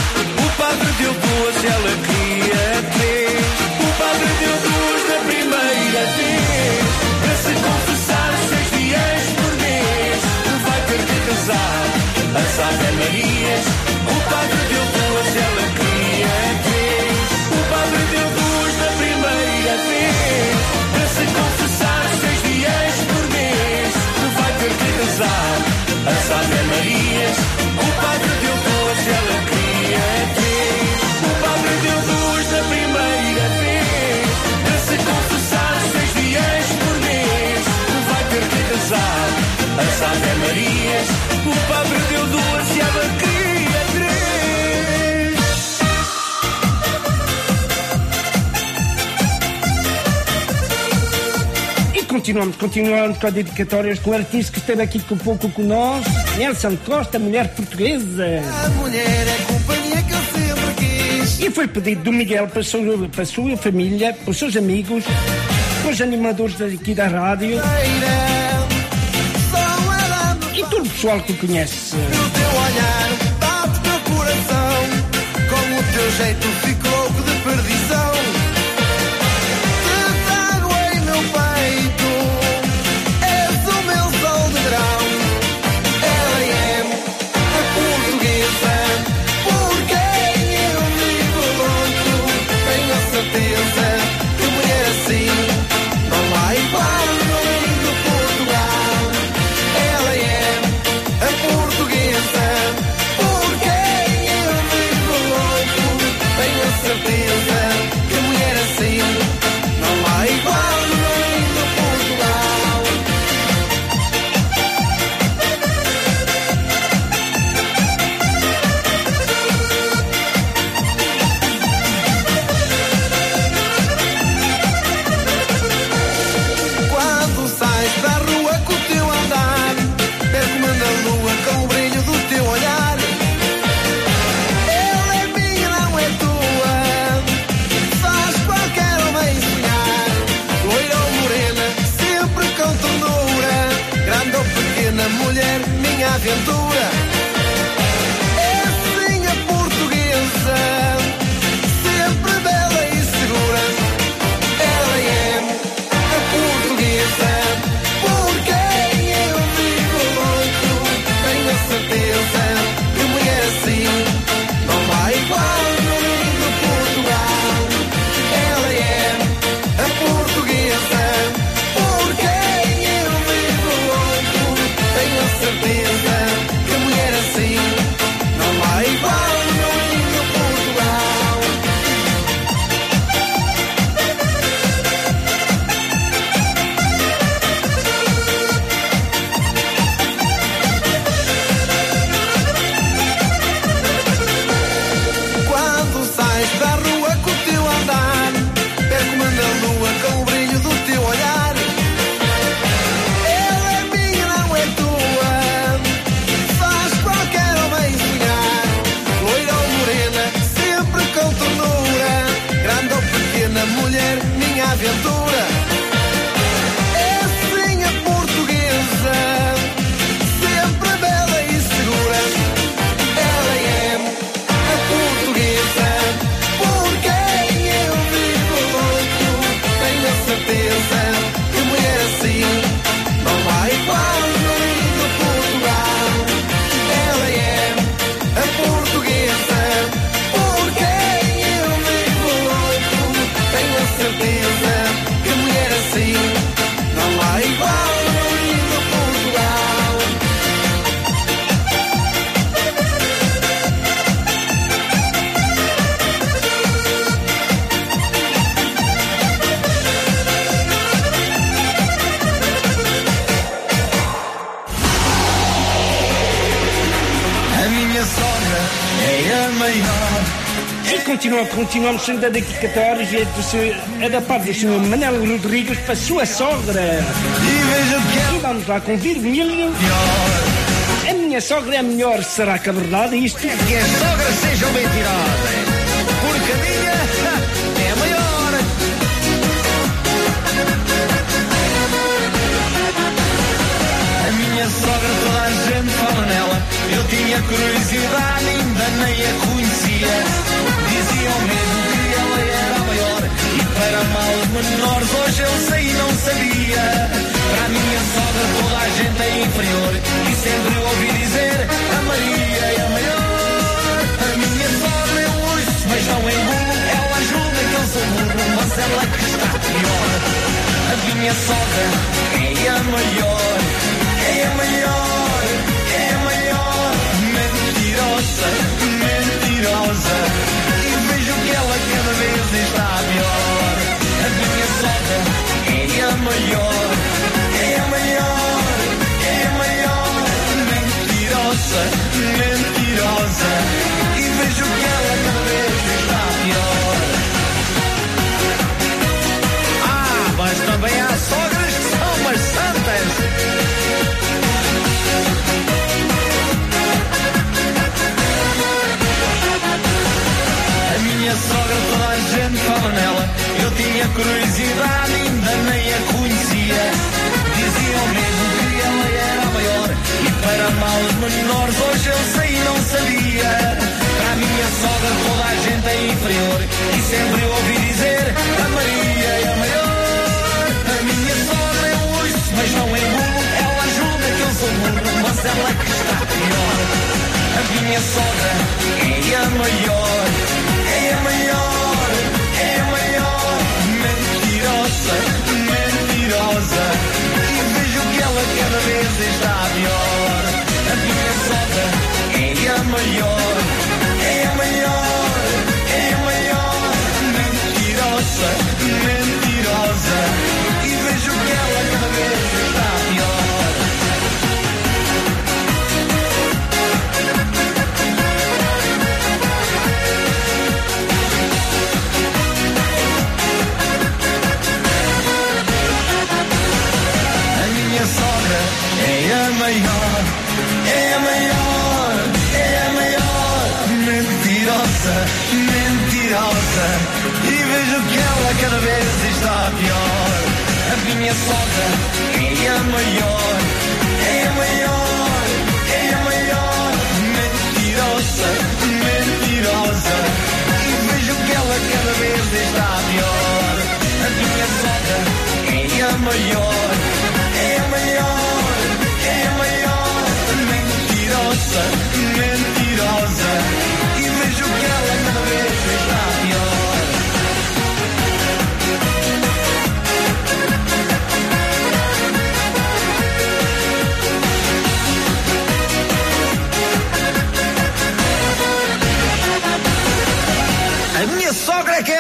O padre deu duas ela queria três. O padre deu duas da primeira vez Para se confessar seis dias por mês. Vai ter que rezar as Ave Marias O padre deu duas as Ave Marias O padre deu duas e ela queria três E continuamos, continuamos com a dedicatórias com o artista que esteve aqui com pouco com nós, Nelson Costa, mulher portuguesa. A mulher é a companhia que eu sempre quis. E foi pedido do Miguel para a sua, para a sua família, para os seus amigos, para os animadores daqui da rádio pessoal que conhece. O teu olhar bate meu coração. Com o teu jeito fico continua, continuamos daqui 14 é, é da parte do Sr. Manel Rodrigues para a sua sogra. E é E vamos lá com Virgílio. A minha sogra é a melhor, será que é verdade isto? que as sogras sejam mentirosas. Porcadinha é a maior. A minha sogra, toda a gente fala nela. Eu tinha curiosidade, ainda nem a conhecia. Diziam mesmo que ela era a maior. E para mal menores, hoje eu sei e não sabia. Para a minha sogra, toda a gente é inferior. E sempre ouvi dizer: a Maria é a maior. A minha sogra eu ouço, mas não engulo. Ela julga que eu sou burro, mas ela que está pior. A minha sogra é a maior, é a maior, é a maior. Mentirosa, mentirosa. Cada vez está pior. A minha sogra é a maior, minha sogra, toda a gente fala nela. Eu tinha curiosidade, ainda nem a conhecia. Diziam mesmo que ela era a maior. E para mal menores, hoje eu sei e não sabia. Para a minha sogra, toda a gente é inferior. E sempre ouvi dizer: a Maria é a maior. A minha sogra eu ouço, mas não engulo. Ela julga que eu sou burro, mas ela que está pior. A minha sogra é a maior, é a maior, é a maior. Mentirosa, mentirosa. E vejo que ela cada vez está pior. A minha sogra é a maior, cada vez está pior. A minha sogra é a maior, é a maior, é a maior. Mentirosa, mentirosa. E vejo que ela cada vez está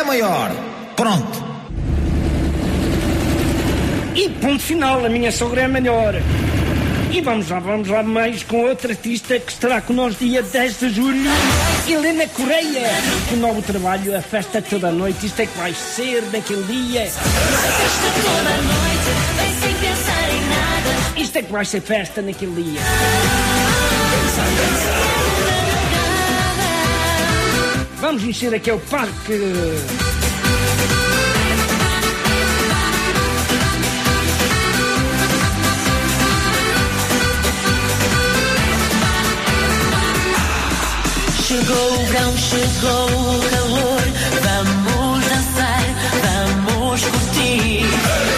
maior. Pronto. E ponto final, a minha sogra é a melhor. E vamos lá, vamos lá mais com outra artista que estará conosco dia 10 de julho, Helena Correia. Com o novo trabalho, a festa toda a noite. Isto é que vai ser naquele dia. Festa toda noite, sem pensar em nada. Isto é que vai ser festa naquele dia. Vamos encher aqui o parque. Chegou o verão, chegou o calor. Vamos dançar, vamos curtir.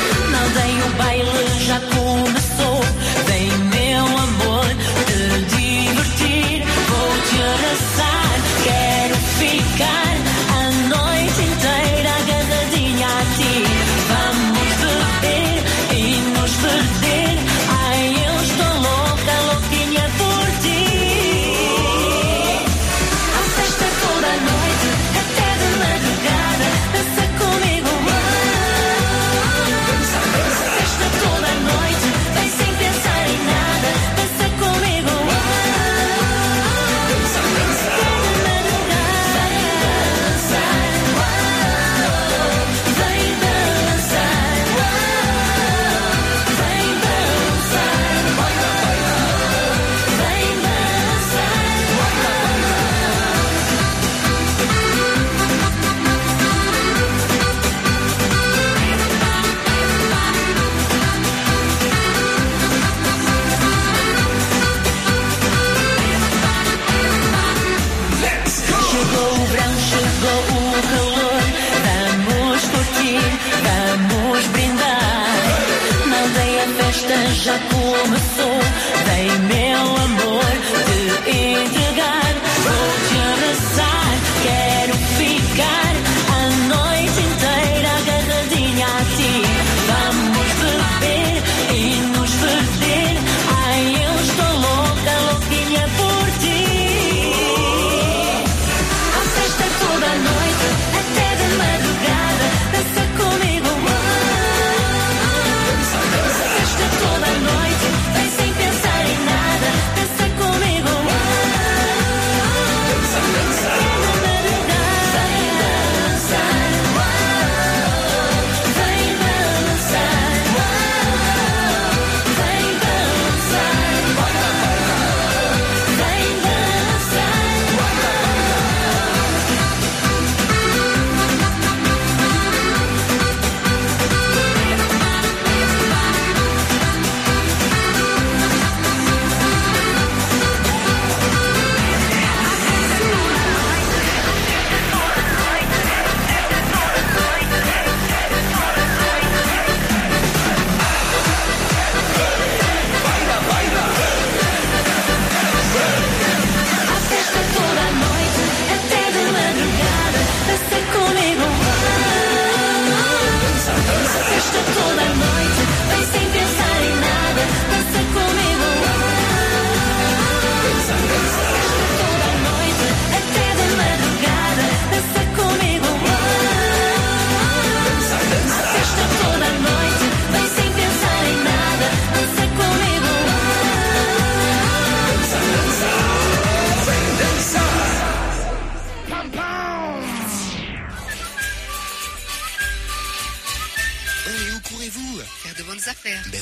Já começou.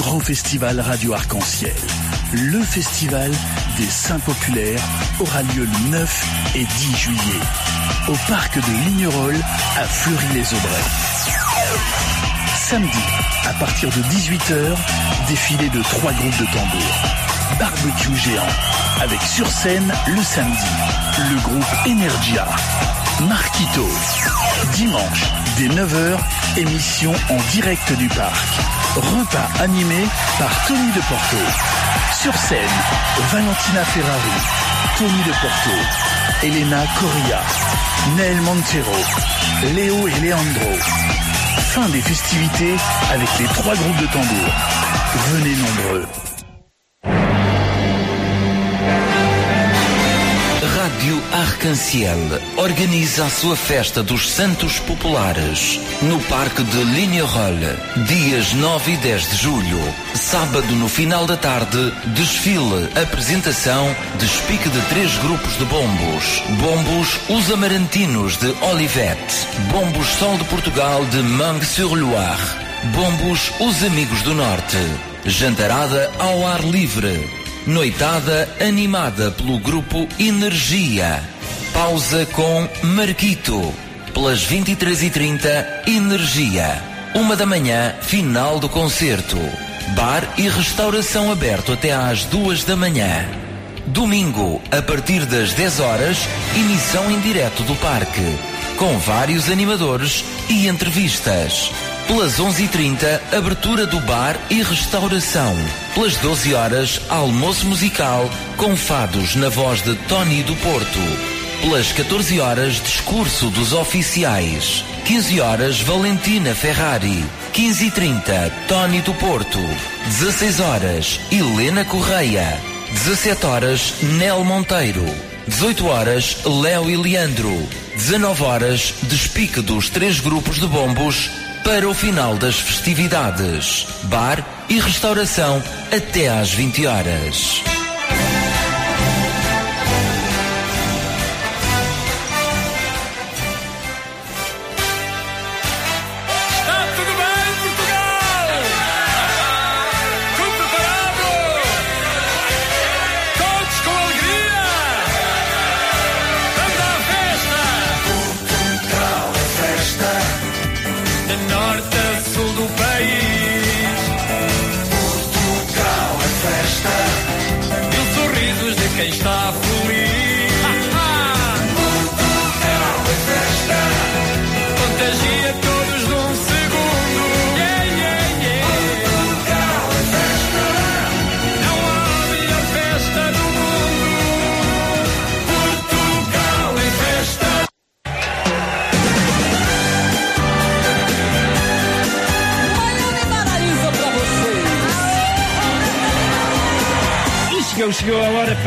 Grand festival radio arc-en-ciel, le festival des Saints Populaires, aura lieu le 9 et 10 juillet au parc de Lignerolles à Fleury-les-Aubrais. Samedi, à partir de 18h, défilé de trois groupes de tambours. Barbecue géant, avec sur scène le samedi, le groupe Energia. Marquito. Dimanche, dès 9h, émission en direct du parc. Repas animé par Tony de Porto. Sur scène, Valentina Ferrari, Tony de Porto, Elena Correa, Nel Montero, Léo et Leandro. fin des festivités avec les trois groupes de tambour. Venez nombreux. Rádio Arcanciel organiza a sua festa dos Santos Populares no Parque de Lignerolle, dias 9 e 10 de julho. Sábado, no final da tarde, desfile, apresentação, despique de três grupos de bombos. Bombos Os Amarantinos de Olivette, Bombos Sol de Portugal de Mangue-sur-Loire, Bombos Os Amigos do Norte, Jantarada ao ar livre. Noitada animada pelo grupo Energia. Pausa com Marquito. Pelas 23h30, Energia. Uma da manhã, final do concerto. Bar e restauração aberto até às duas da manhã. Domingo, a partir das 10 horas, emissão em direto do parque. Com vários animadores e entrevistas. Pelas 11h30, abertura do bar e restauração. Pelas 12 horas, almoço musical com fados na voz de Tony do Porto. Pelas 14 horas, discurso dos oficiais. 15 horas, Valentina Ferrari. 15h30, Tony do Porto. 16 horas, Helena Correia. 17 horas, Nel Monteiro. 18 horas, Léo e Leandro. 19 horas, despique dos três grupos de bombos para o final das festividades. Bar e restauração até às 20 horas.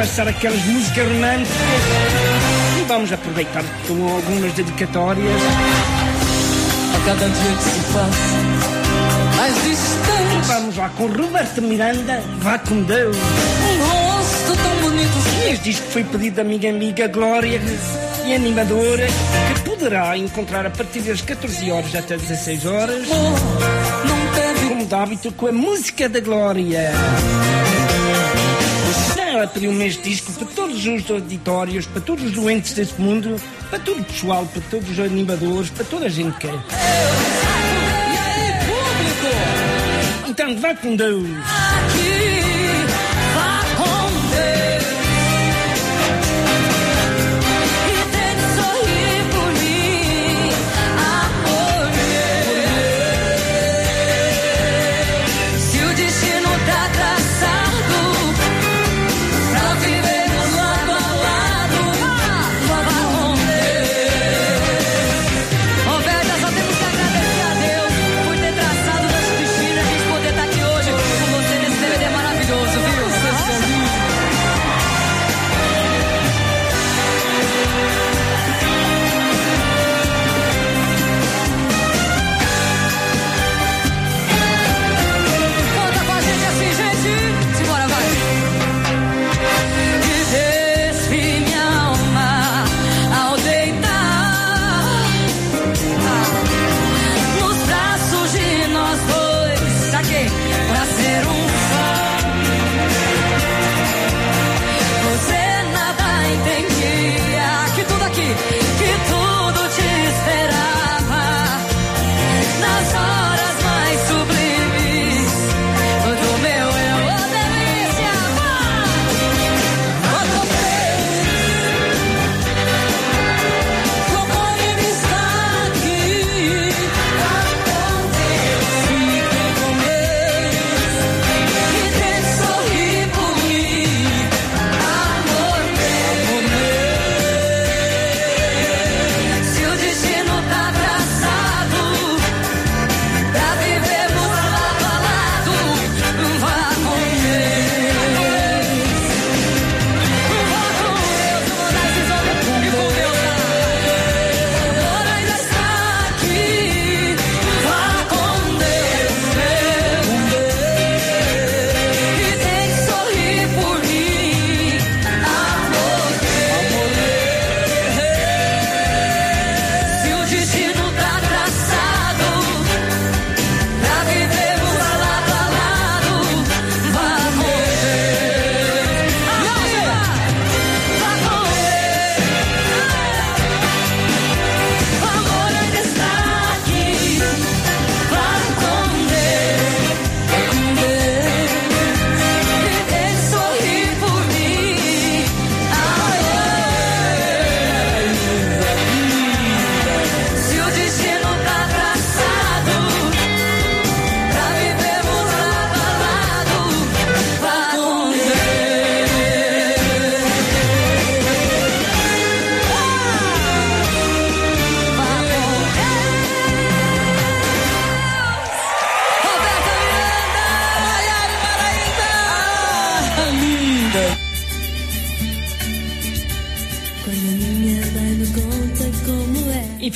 Passar aquelas músicas românticas. E vamos aproveitar com algumas dedicatórias. A cada dia que se passa, mais distante. E vamos lá com Roberto Miranda, vá com Deus. Um rosto tão bonito. Este disco foi pedido da minha amiga Glória e animadora, que poderá encontrar a partir das 14 horas até 16 horas. Como de hábito, com a música da Glória. Ela pediu-me este disco para todos os auditórios, para todos os doentes deste mundo, para todo o pessoal, para todos os animadores, para toda a gente que quer. Então, vá com Deus.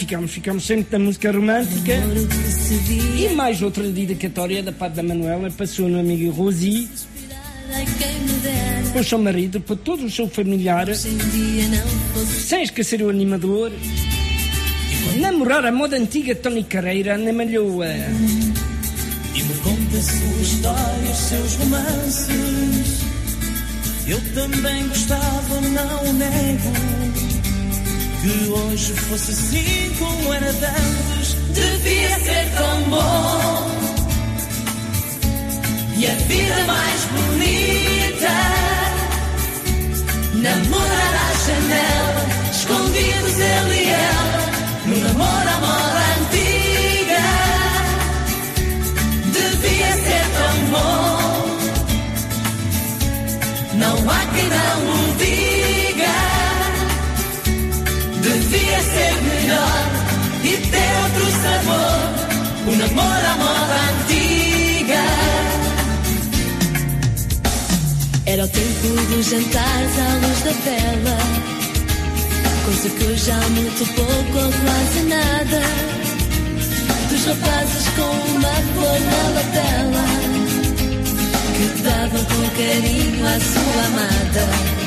Ficamos, ficamos sempre da música romântica. E mais outra dedicatória da parte da Manuela para a sua amiga Rosi, para o seu marido, para todo o seu familiar, sem esquecer o animador. Namorar a moda antiga Tony Carreira na Malhoa. E me conta suas histórias, seus romances. Eu também gostava, não nego. Que hoje fosse assim como era de antes. Devia ser tão bom e a vida mais bonita. Namorar à janela, escondidos ele e ela, no namoro à moda antiga. Devia ser tão bom, não há quem não o diga. Devia ser melhor e ter outro sabor. O namoro à moda antiga. Era o tempo dos jantares à luz da vela. Coisa que hoje há muito pouco ou quase nada. Dos rapazes com uma flor na lapela. Que davam com carinho à sua amada.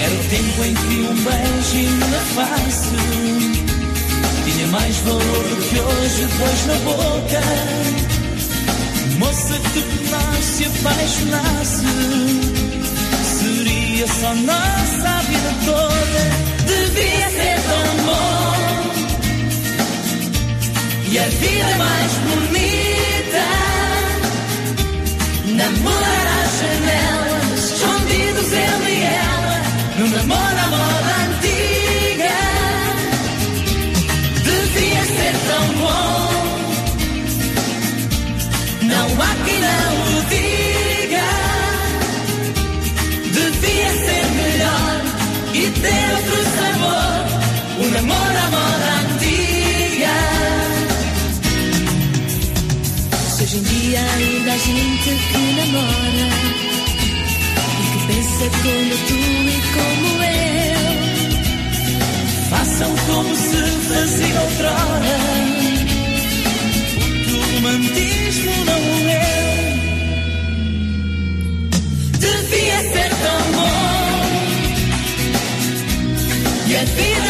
Era o tempo em que um beijinho na face tinha mais valor do que hoje, dois na boca. Moça que nós se apaixonasse seria só nossa a vida toda. Devia ser tão bom e a vida mais bonita. Namorar à janela, escondidos ele e ela, no namoro à moda antiga. Devia ser tão bom, não há quem não o diga. Devia ser melhor e ter outro sabor, o namoro à moda antiga. Se hoje em dia ainda há gente que namora e que pensa como tu Façam como se fazia outrora. O romantismo não morreu. Devia ser tão bom e a vida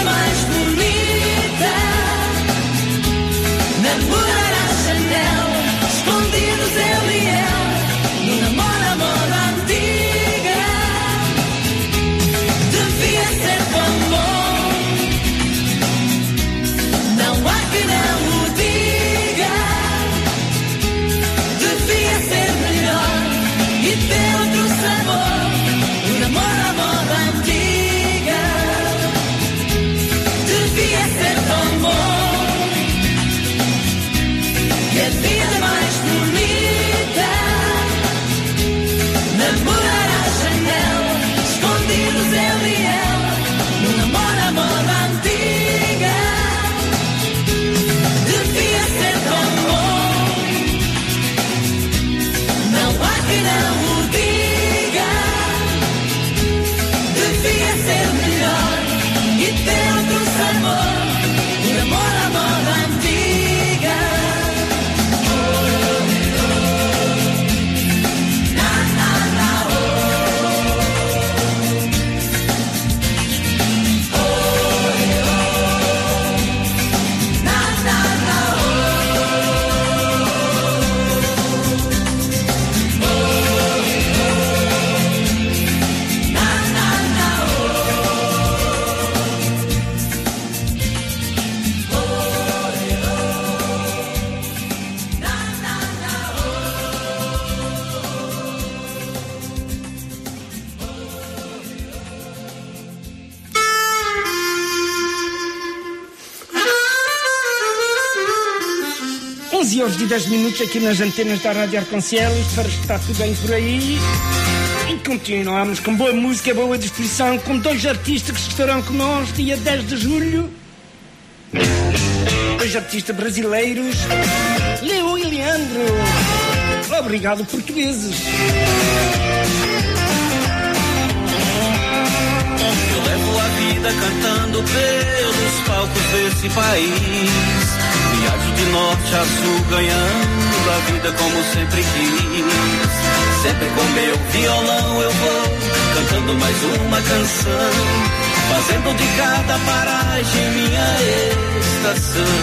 10 minutos aqui nas antenas da Rádio Arconcel. Espero que está tudo bem por aí. E continuamos com boa música, boa disposição, com dois artistas que estarão conosco dia 10 de julho. Dois artistas brasileiros, Leo e Leandro. Obrigado, portugueses. Eu levo a vida cantando pelos palcos desse país. De norte a sul, ganhando a vida como sempre quis. Sempre com meu violão eu vou, cantando mais uma canção. Fazendo de cada paragem minha estação.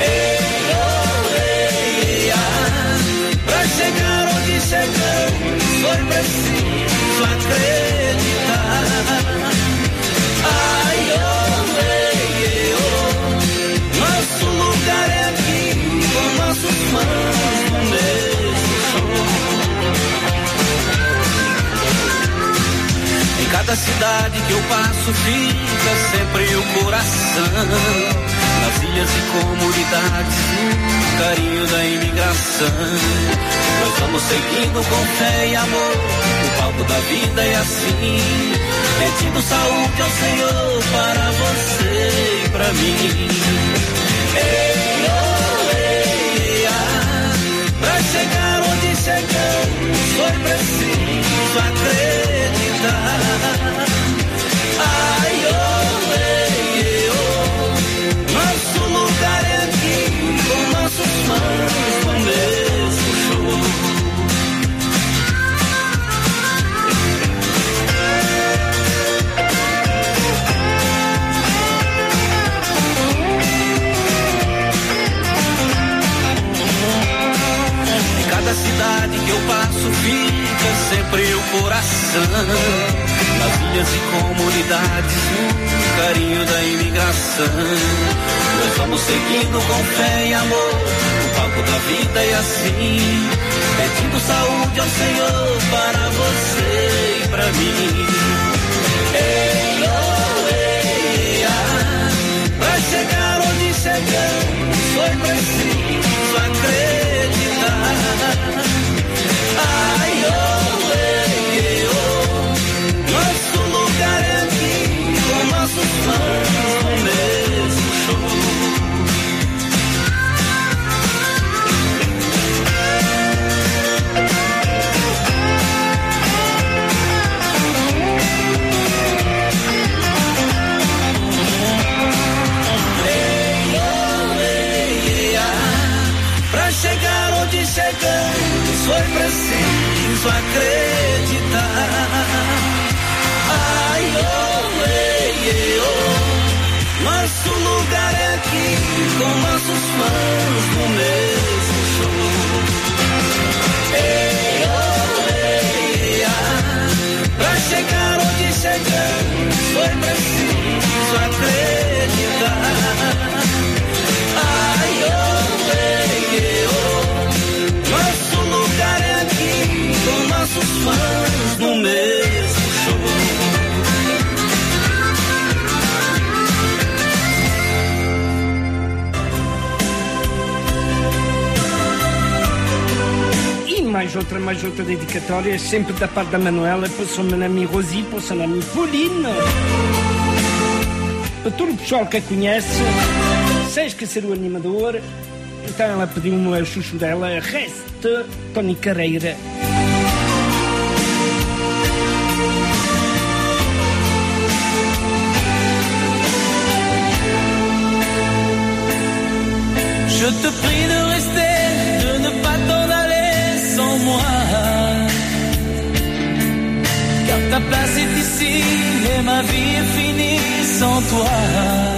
Ei, oh, ei, ah, pra chegar onde chegamos foi preciso acreditar. Em cada cidade que eu passo fica sempre o coração. Nas ilhas e comunidades, o carinho da imigração. Nós vamos seguindo com fé e amor. O palco da vida é assim. Pedindo saúde ao Senhor para você e pra mim. Ei, oh, coração. Nas ilhas e comunidades, o carinho da imigração. Nós vamos seguindo com fé e amor. O palco da vida é assim. Pedindo saúde ao Senhor para você e pra mim. Ei, oh, ei, ah, chegar onde chegamos foi preciso acreditar. Mais outra, mais outra dedicatória, sempre da parte da Manuela, para o seu nome Rosi, para o seu nome Paulino. Para todo o pessoal que a conhece, sem esquecer o animador, então ela pediu-me a chuchu dela, Reste Tony Carreira. Et ma vie est finie sans toi.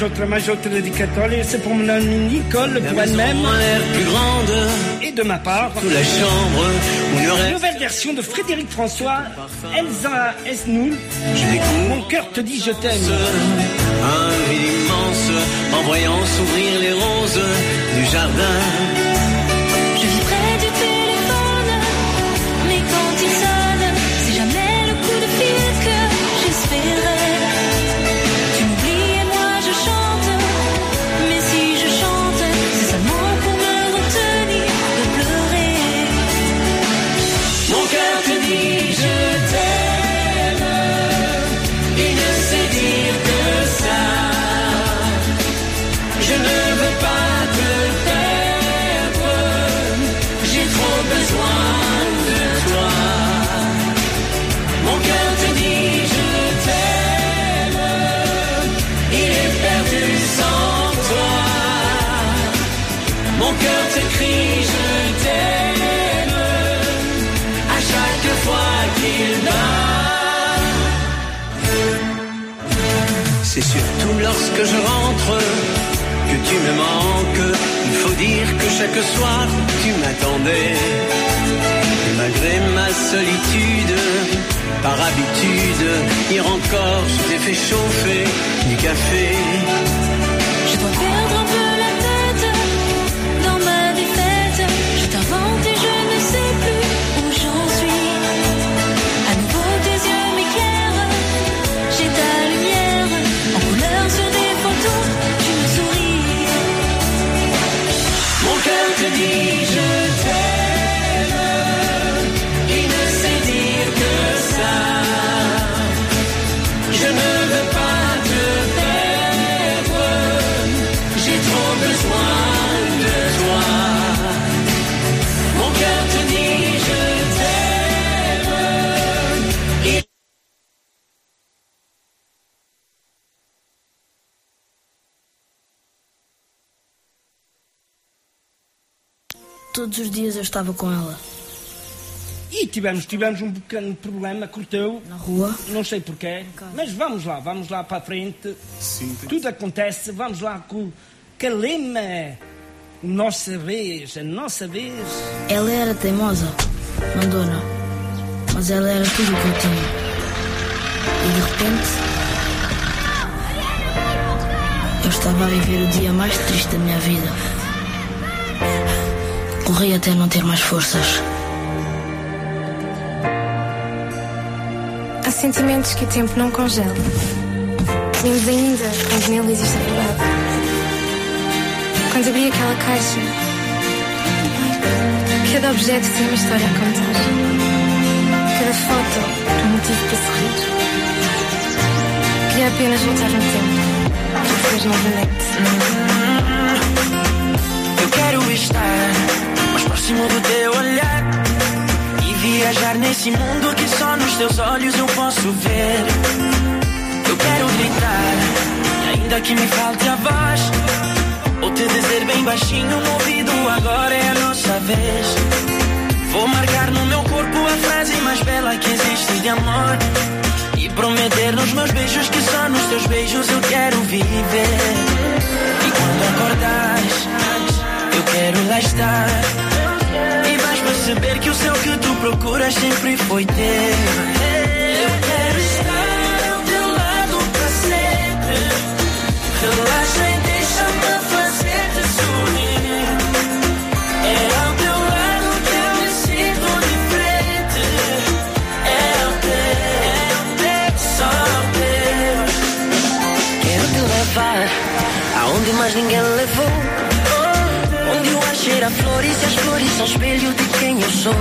Mais outra, mais outra dedicatória. C'est pour mon amie Nicole, pour elle-même. plus grande. Et de ma part. Sous la chambre où le reste. Nouvelle version de Frédéric François, Elsa Esnoul. Mon cœur te dit je t'aime. Un vide immense en voyant s'ouvrir les roses du jardin. Lorsque je rentre que tu me manques. Il faut dire que chaque soir tu m'attendais. Et malgré ma solitude, par habitude, hier encore je t'ai fait chauffer du café. Te Todos os dias eu estava com ela. E tivemos, tivemos um pequeno problema, cortou. Na rua? Não sei porquê. Mas vamos lá, vamos lá para a frente. Tudo acontece, vamos lá com Calema. Nossa vez, a nossa vez. Ela era teimosa, mandona. Mas ela era tudo o que eu tinha. E de repente. Eu estava a viver o dia mais triste da minha vida. Corri até não ter mais forças. Há sentimentos que o tempo não congela. Tínhamos ainda quando nele existe a verdade. Quando abri aquela caixa, cada objeto tem uma história a contar. Cada foto, um motivo para sorrir. Queria apenas voltar no tempo, ser novamente. Eu quero estar próximo do teu olhar e viajar nesse mundo que só nos teus olhos eu posso ver. Eu quero gritar, e ainda que me falte a voz, ou te dizer bem baixinho no ouvido: agora é a nossa vez. Vou marcar no meu corpo a frase mais bela que existe de amor. E prometer nos meus beijos que só nos teus beijos eu quero viver. E quando acordares, eu quero lá estar. Perceber que o céu que tu procuras sempre foi teu. Eu quero estar ao teu lado para sempre. Relaxa e deixa-me fazer-te sorrir. É ao teu lado que eu me sinto diferente. É ao teu, é só ao teu. Quero te levar aonde mais ninguém levou. A flores e as flores são espelho de quem eu sou.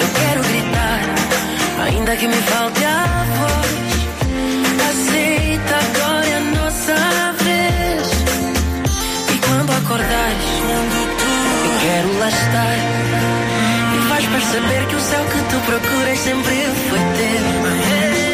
Eu quero gritar, ainda que me falte a voz. Aceita agora a nossa vez. E quando acordares, eu quero lá estar. E vais perceber que o céu que tu procuras sempre foi teu.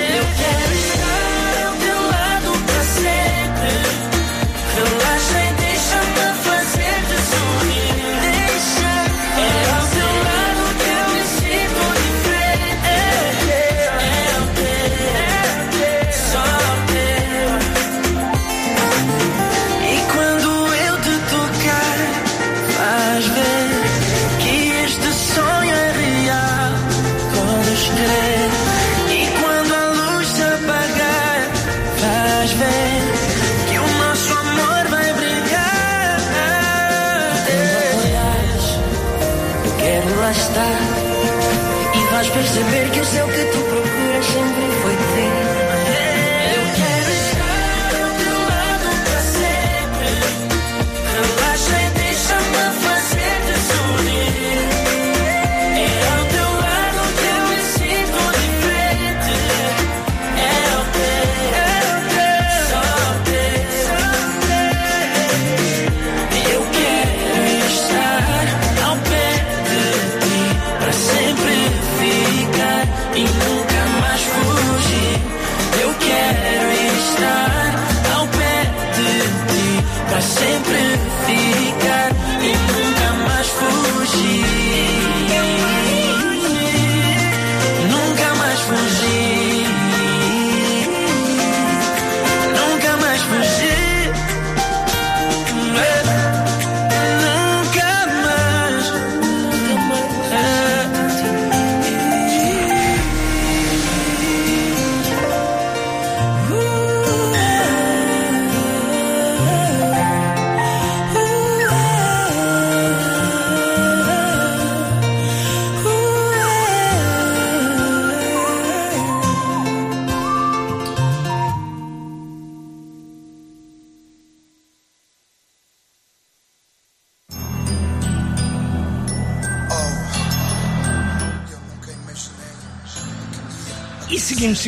Faz perceber que o céu que tu procuras sempre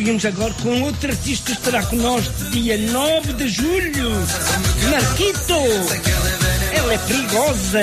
seguimos agora com outro artista que estará connosco dia 9 de julho. Marquito! Ela é perigosa!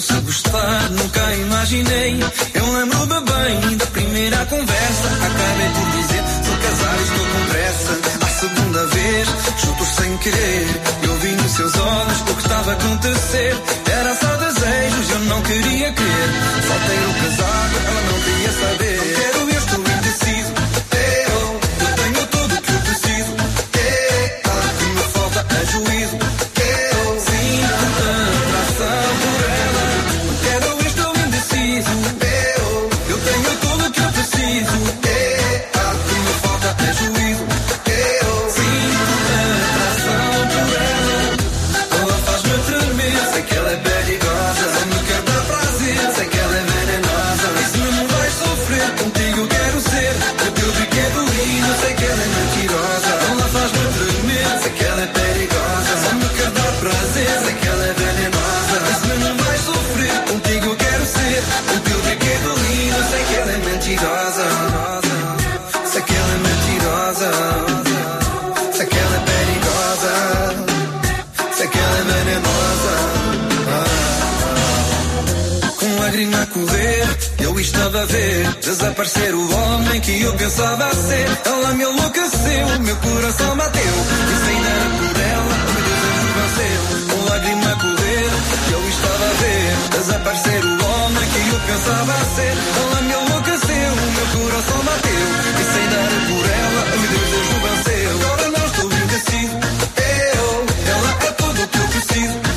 fosse gostar, nunca imaginei. Eu lembro-me bem da primeira conversa. Acabei por dizer: sou casado, estou com pressa. A segunda vez, juntos sem querer. Eu vi nos seus olhos o que estava a acontecer. Era só desejos, eu não queria crer. Só o casado, ela não queria saber. Desaparecer o homem que eu pensava ser. Ela me enlouqueceu, meu coração bateu. E sem era por ela, o desejo venceu. Com lágrima correu, que eu estava a ver. Desaparecer o homem que eu pensava ser. Ela me enlouqueceu, meu coração bateu. E sem era por ela, o desejo venceu. Agora não estou enlouquecido. Eu, ela é tudo o que eu preciso.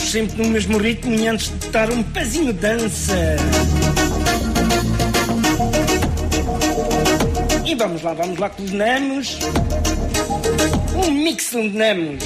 sempre no mesmo ritmo e antes de estar um pezinho dança. E vamos lá, vamos lá, coordenamos. Um mix de Nemos.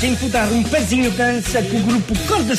Tempo dar um pezinho dança com o grupo Corda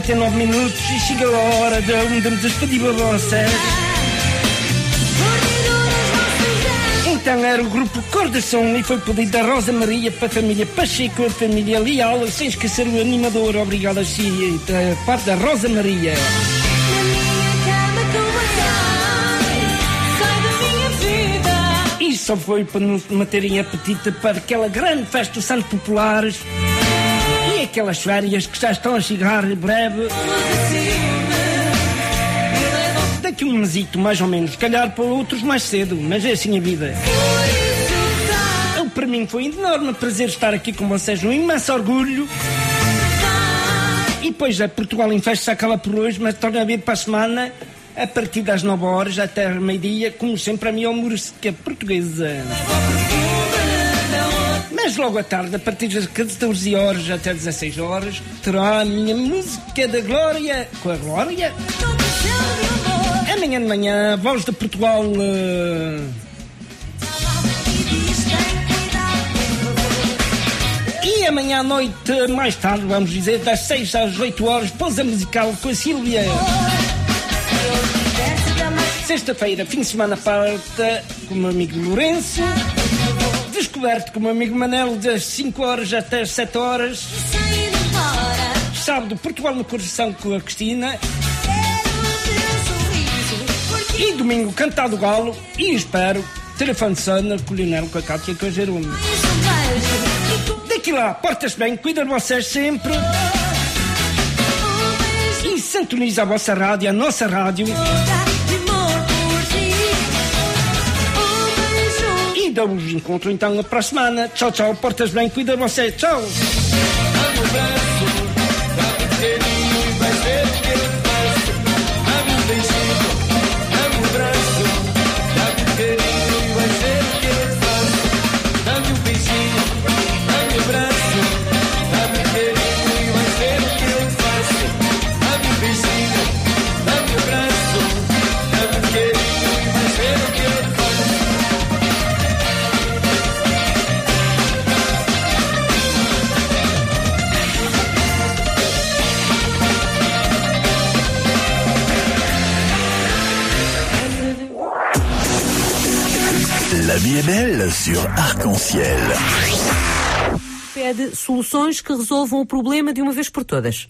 11 horas e 59 minutos e chega a hora de de me despedir a vocês. Então era o grupo Cor de Som e foi pedido da Rosa Maria para a família Pacheco, a família Leal, sem esquecer o animador, obrigado a si, da parte da Rosa Maria. E só foi para nos manterem apetite para aquela grande festa dos Santos Populares aquelas férias que já estão a chegar breve. Daqui um mesito, mais ou menos, calhar para outros mais cedo, mas é assim a vida. Eu, para mim foi um enorme prazer estar aqui com vocês, um imenso orgulho. E pois é, Portugal em festa acaba por hoje, mas torna a vir para a semana, a partir das 9 horas até meio-dia, como sempre a minha música portuguesa. Mas logo à tarde, a partir das 14 horas até 16 horas, terá a minha música da Glória com a Glória. Amanhã de manhã, Voz de Portugal. eh, E amanhã à noite, mais tarde, vamos dizer, das 6 às 8 horas, pausa musical com a Sílvia. Sexta-feira, fim de semana parta com o meu amigo Lourenço. Descoberto com o meu amigo Manel das 5 horas até as 7 horas. Sábado, Portugal no Coração com a Cristina. E domingo, Cantado Galo. E espero, Telefone Sana, Culinário com a Cátia e com a Jerome. Daqui lá, porta-se bem, cuida de vocês sempre. E sintoniza a vossa rádio, a nossa rádio. E damos encontro então para a semana. Tchau, tchau, portas bem, cuida de vocês. Tchau. La vie est belle sur Arc-en-Ciel. Pede soluções que resolvam o problema de uma vez por todas.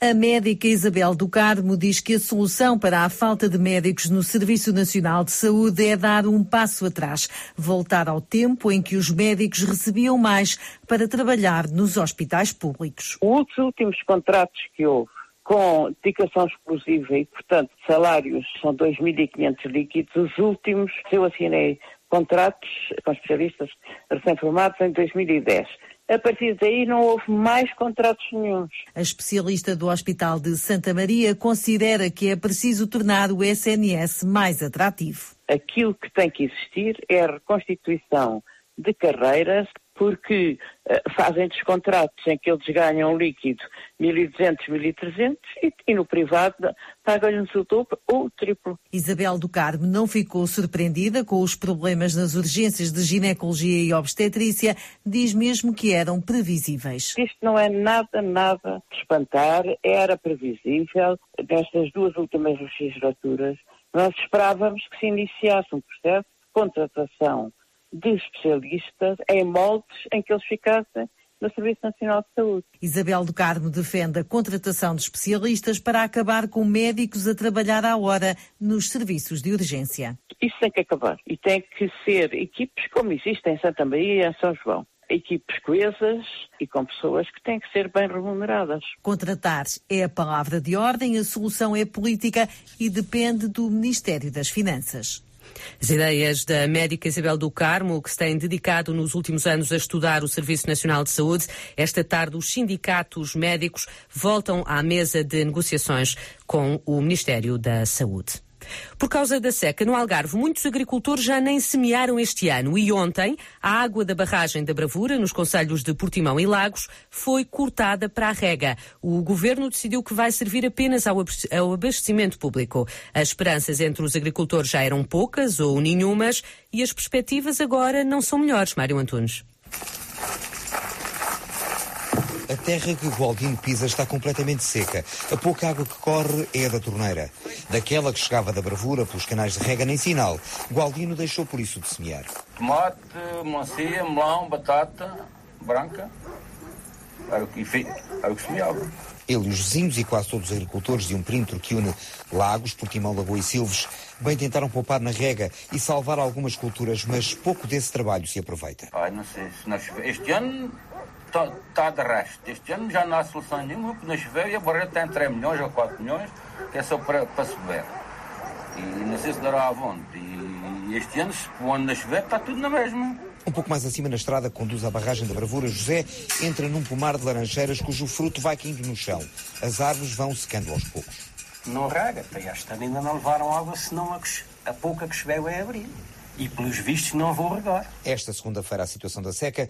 A médica Isabel do Carmo diz que a solução para a falta de médicos no Serviço Nacional de Saúde é dar um passo atrás, voltar ao tempo em que os médicos recebiam mais para trabalhar nos hospitais públicos. Os últimos contratos que houve com dedicação exclusiva e, portanto, salários são 2.500 líquidos, os últimos eu assinei contratos com especialistas recém-formados em 2010. A partir daí não houve mais contratos nenhums. A especialista do Hospital de Santa Maria considera que é preciso tornar o SNS mais atrativo. Aquilo que tem que existir é a reconstituição de carreiras, porque eh, fazem descontratos em que eles ganham líquido 1.200, 1.300 e, e no privado pagam-lhes o dobro ou o triplo. Isabel do Carmo não ficou surpreendida com os problemas nas urgências de ginecologia e obstetrícia, diz mesmo que eram previsíveis. Isto não é nada, nada de espantar, era previsível. Nestas duas últimas legislaturas, nós esperávamos que se iniciasse um processo de contratação de especialistas em moldes em que eles ficassem no Serviço Nacional de Saúde. Isabel do Carmo defende a contratação de especialistas para acabar com médicos a trabalhar à hora nos serviços de urgência. Isso tem que acabar. E tem que ser equipes como existem em Santa Maria e em São João. Equipes coesas e com pessoas que têm que ser bem remuneradas. Contratar é a palavra de ordem, a solução é política e depende do Ministério das Finanças. As ideias da médica Isabel do Carmo, que se tem dedicado nos últimos anos a estudar o Serviço Nacional de Saúde, esta tarde os sindicatos médicos voltam à mesa de negociações com o Ministério da Saúde. Por causa da seca no Algarve, muitos agricultores já nem semearam este ano e ontem a água da barragem da Bravura, nos concelhos de Portimão e Lagos, foi cortada para a rega. O governo decidiu que vai servir apenas ao abastecimento público. As esperanças entre os agricultores já eram poucas ou nenhumas e as perspectivas agora não são melhores, Mário Antunes. A terra que Gualdino pisa está completamente seca. A pouca água que corre é a da torneira. Daquela que chegava da bravura pelos canais de rega nem sinal. Gualdino deixou por isso de semear. Tomate, melancia, melão, batata branca. Era o que, era o que semeava. Ele e os vizinhos e quase todos os agricultores de um perímetro que une Lagos, Portimão, Lagoa e Silves bem tentaram poupar na rega e salvar algumas culturas, mas pouco desse trabalho se aproveita. Ai, não sei. Este ano está tá de resto. Este ano já não há solução nenhuma, porque não choveu e a barreira tem 3 milhões ou 4 milhões, que é só para, para subir. E não sei se dará a vonte. E este ano, se o ano não chover, está tudo na mesma. Um pouco mais acima na estrada, que conduz à barragem da Bravura, José entra num pomar de laranjeiras cujo fruto vai caindo no chão. As árvores vão secando aos poucos. Não rega, até este ano ainda não levaram água, senão a, a pouca que choveu é abril. E pelos vistos não vou regar. Esta segunda-feira, a situação da seca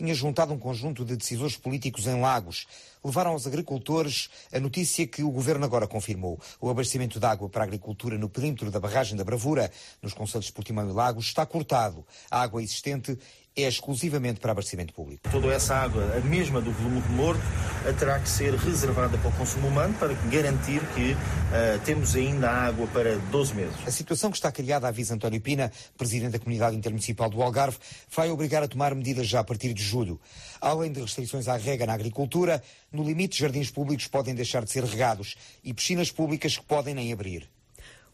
tinha juntado um conjunto de decisores políticos em Lagos. Levaram aos agricultores a notícia que o governo agora confirmou. O abastecimento de água para a agricultura no perímetro da barragem da Bravura, nos concelhos de Portimão e Lagos, está cortado. A água existente é exclusivamente para abastecimento público. Toda essa água, a mesma do volume remorco, eh, terá que ser reservada para o consumo humano para garantir que eh, temos ainda água para 12 meses. A situação que está criada, avisa António Pina, presidente da Comunidade Intermunicipal do Algarve, vai obrigar a tomar medidas já a partir de julho. Além de restrições à rega na agricultura, no limite, jardins públicos podem deixar de ser regados e piscinas públicas que podem nem abrir.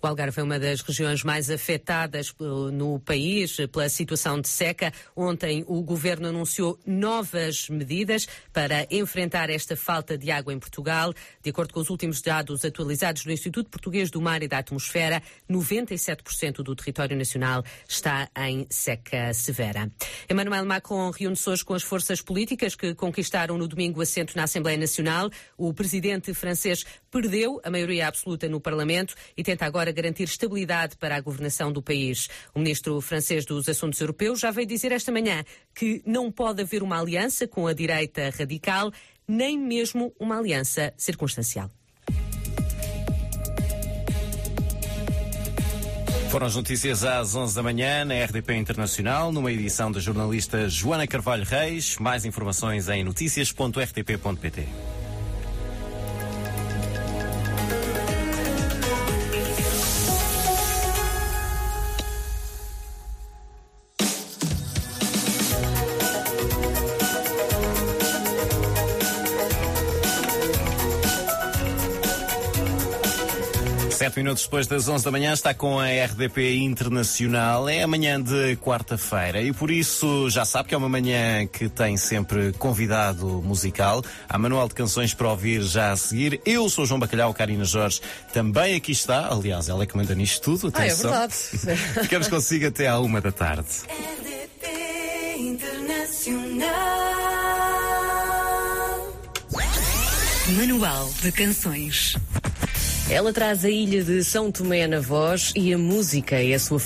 O Algarve é uma das regiões mais afetadas no país pela situação de seca. Ontem o governo anunciou novas medidas para enfrentar esta falta de água em Portugal. De acordo com os últimos dados atualizados do Instituto Português do Mar e da Atmosfera, 97% do território nacional está em seca severa. Emmanuel Macron reúne-se hoje com as forças políticas que conquistaram no domingo assento na Assembleia Nacional. O presidente francês perdeu a maioria absoluta no Parlamento e tenta agora garantir estabilidade para a governação do país. O ministro francês dos Assuntos Europeus já veio dizer esta manhã que não pode haver uma aliança com a direita radical, nem mesmo uma aliança circunstancial. Foram as notícias às 11 da manhã na RDP Internacional, numa edição da jornalista Joana Carvalho Reis. Mais informações em notícias.rtp.pt. minutos depois das 11 da manhã está com a RDP Internacional. É amanhã de quarta-feira e por isso já sabe que é uma manhã que tem sempre convidado musical. Há manual de canções para ouvir já a seguir. Eu sou João Bacalhau, Karina Jorge também aqui está. Aliás, ela é que manda nisto tudo. Ah, é atenção. verdade. Ficamos consigo até à uma da tarde. Manual de canções. Ela traz a ilha de São Tomé na voz e a música é a sua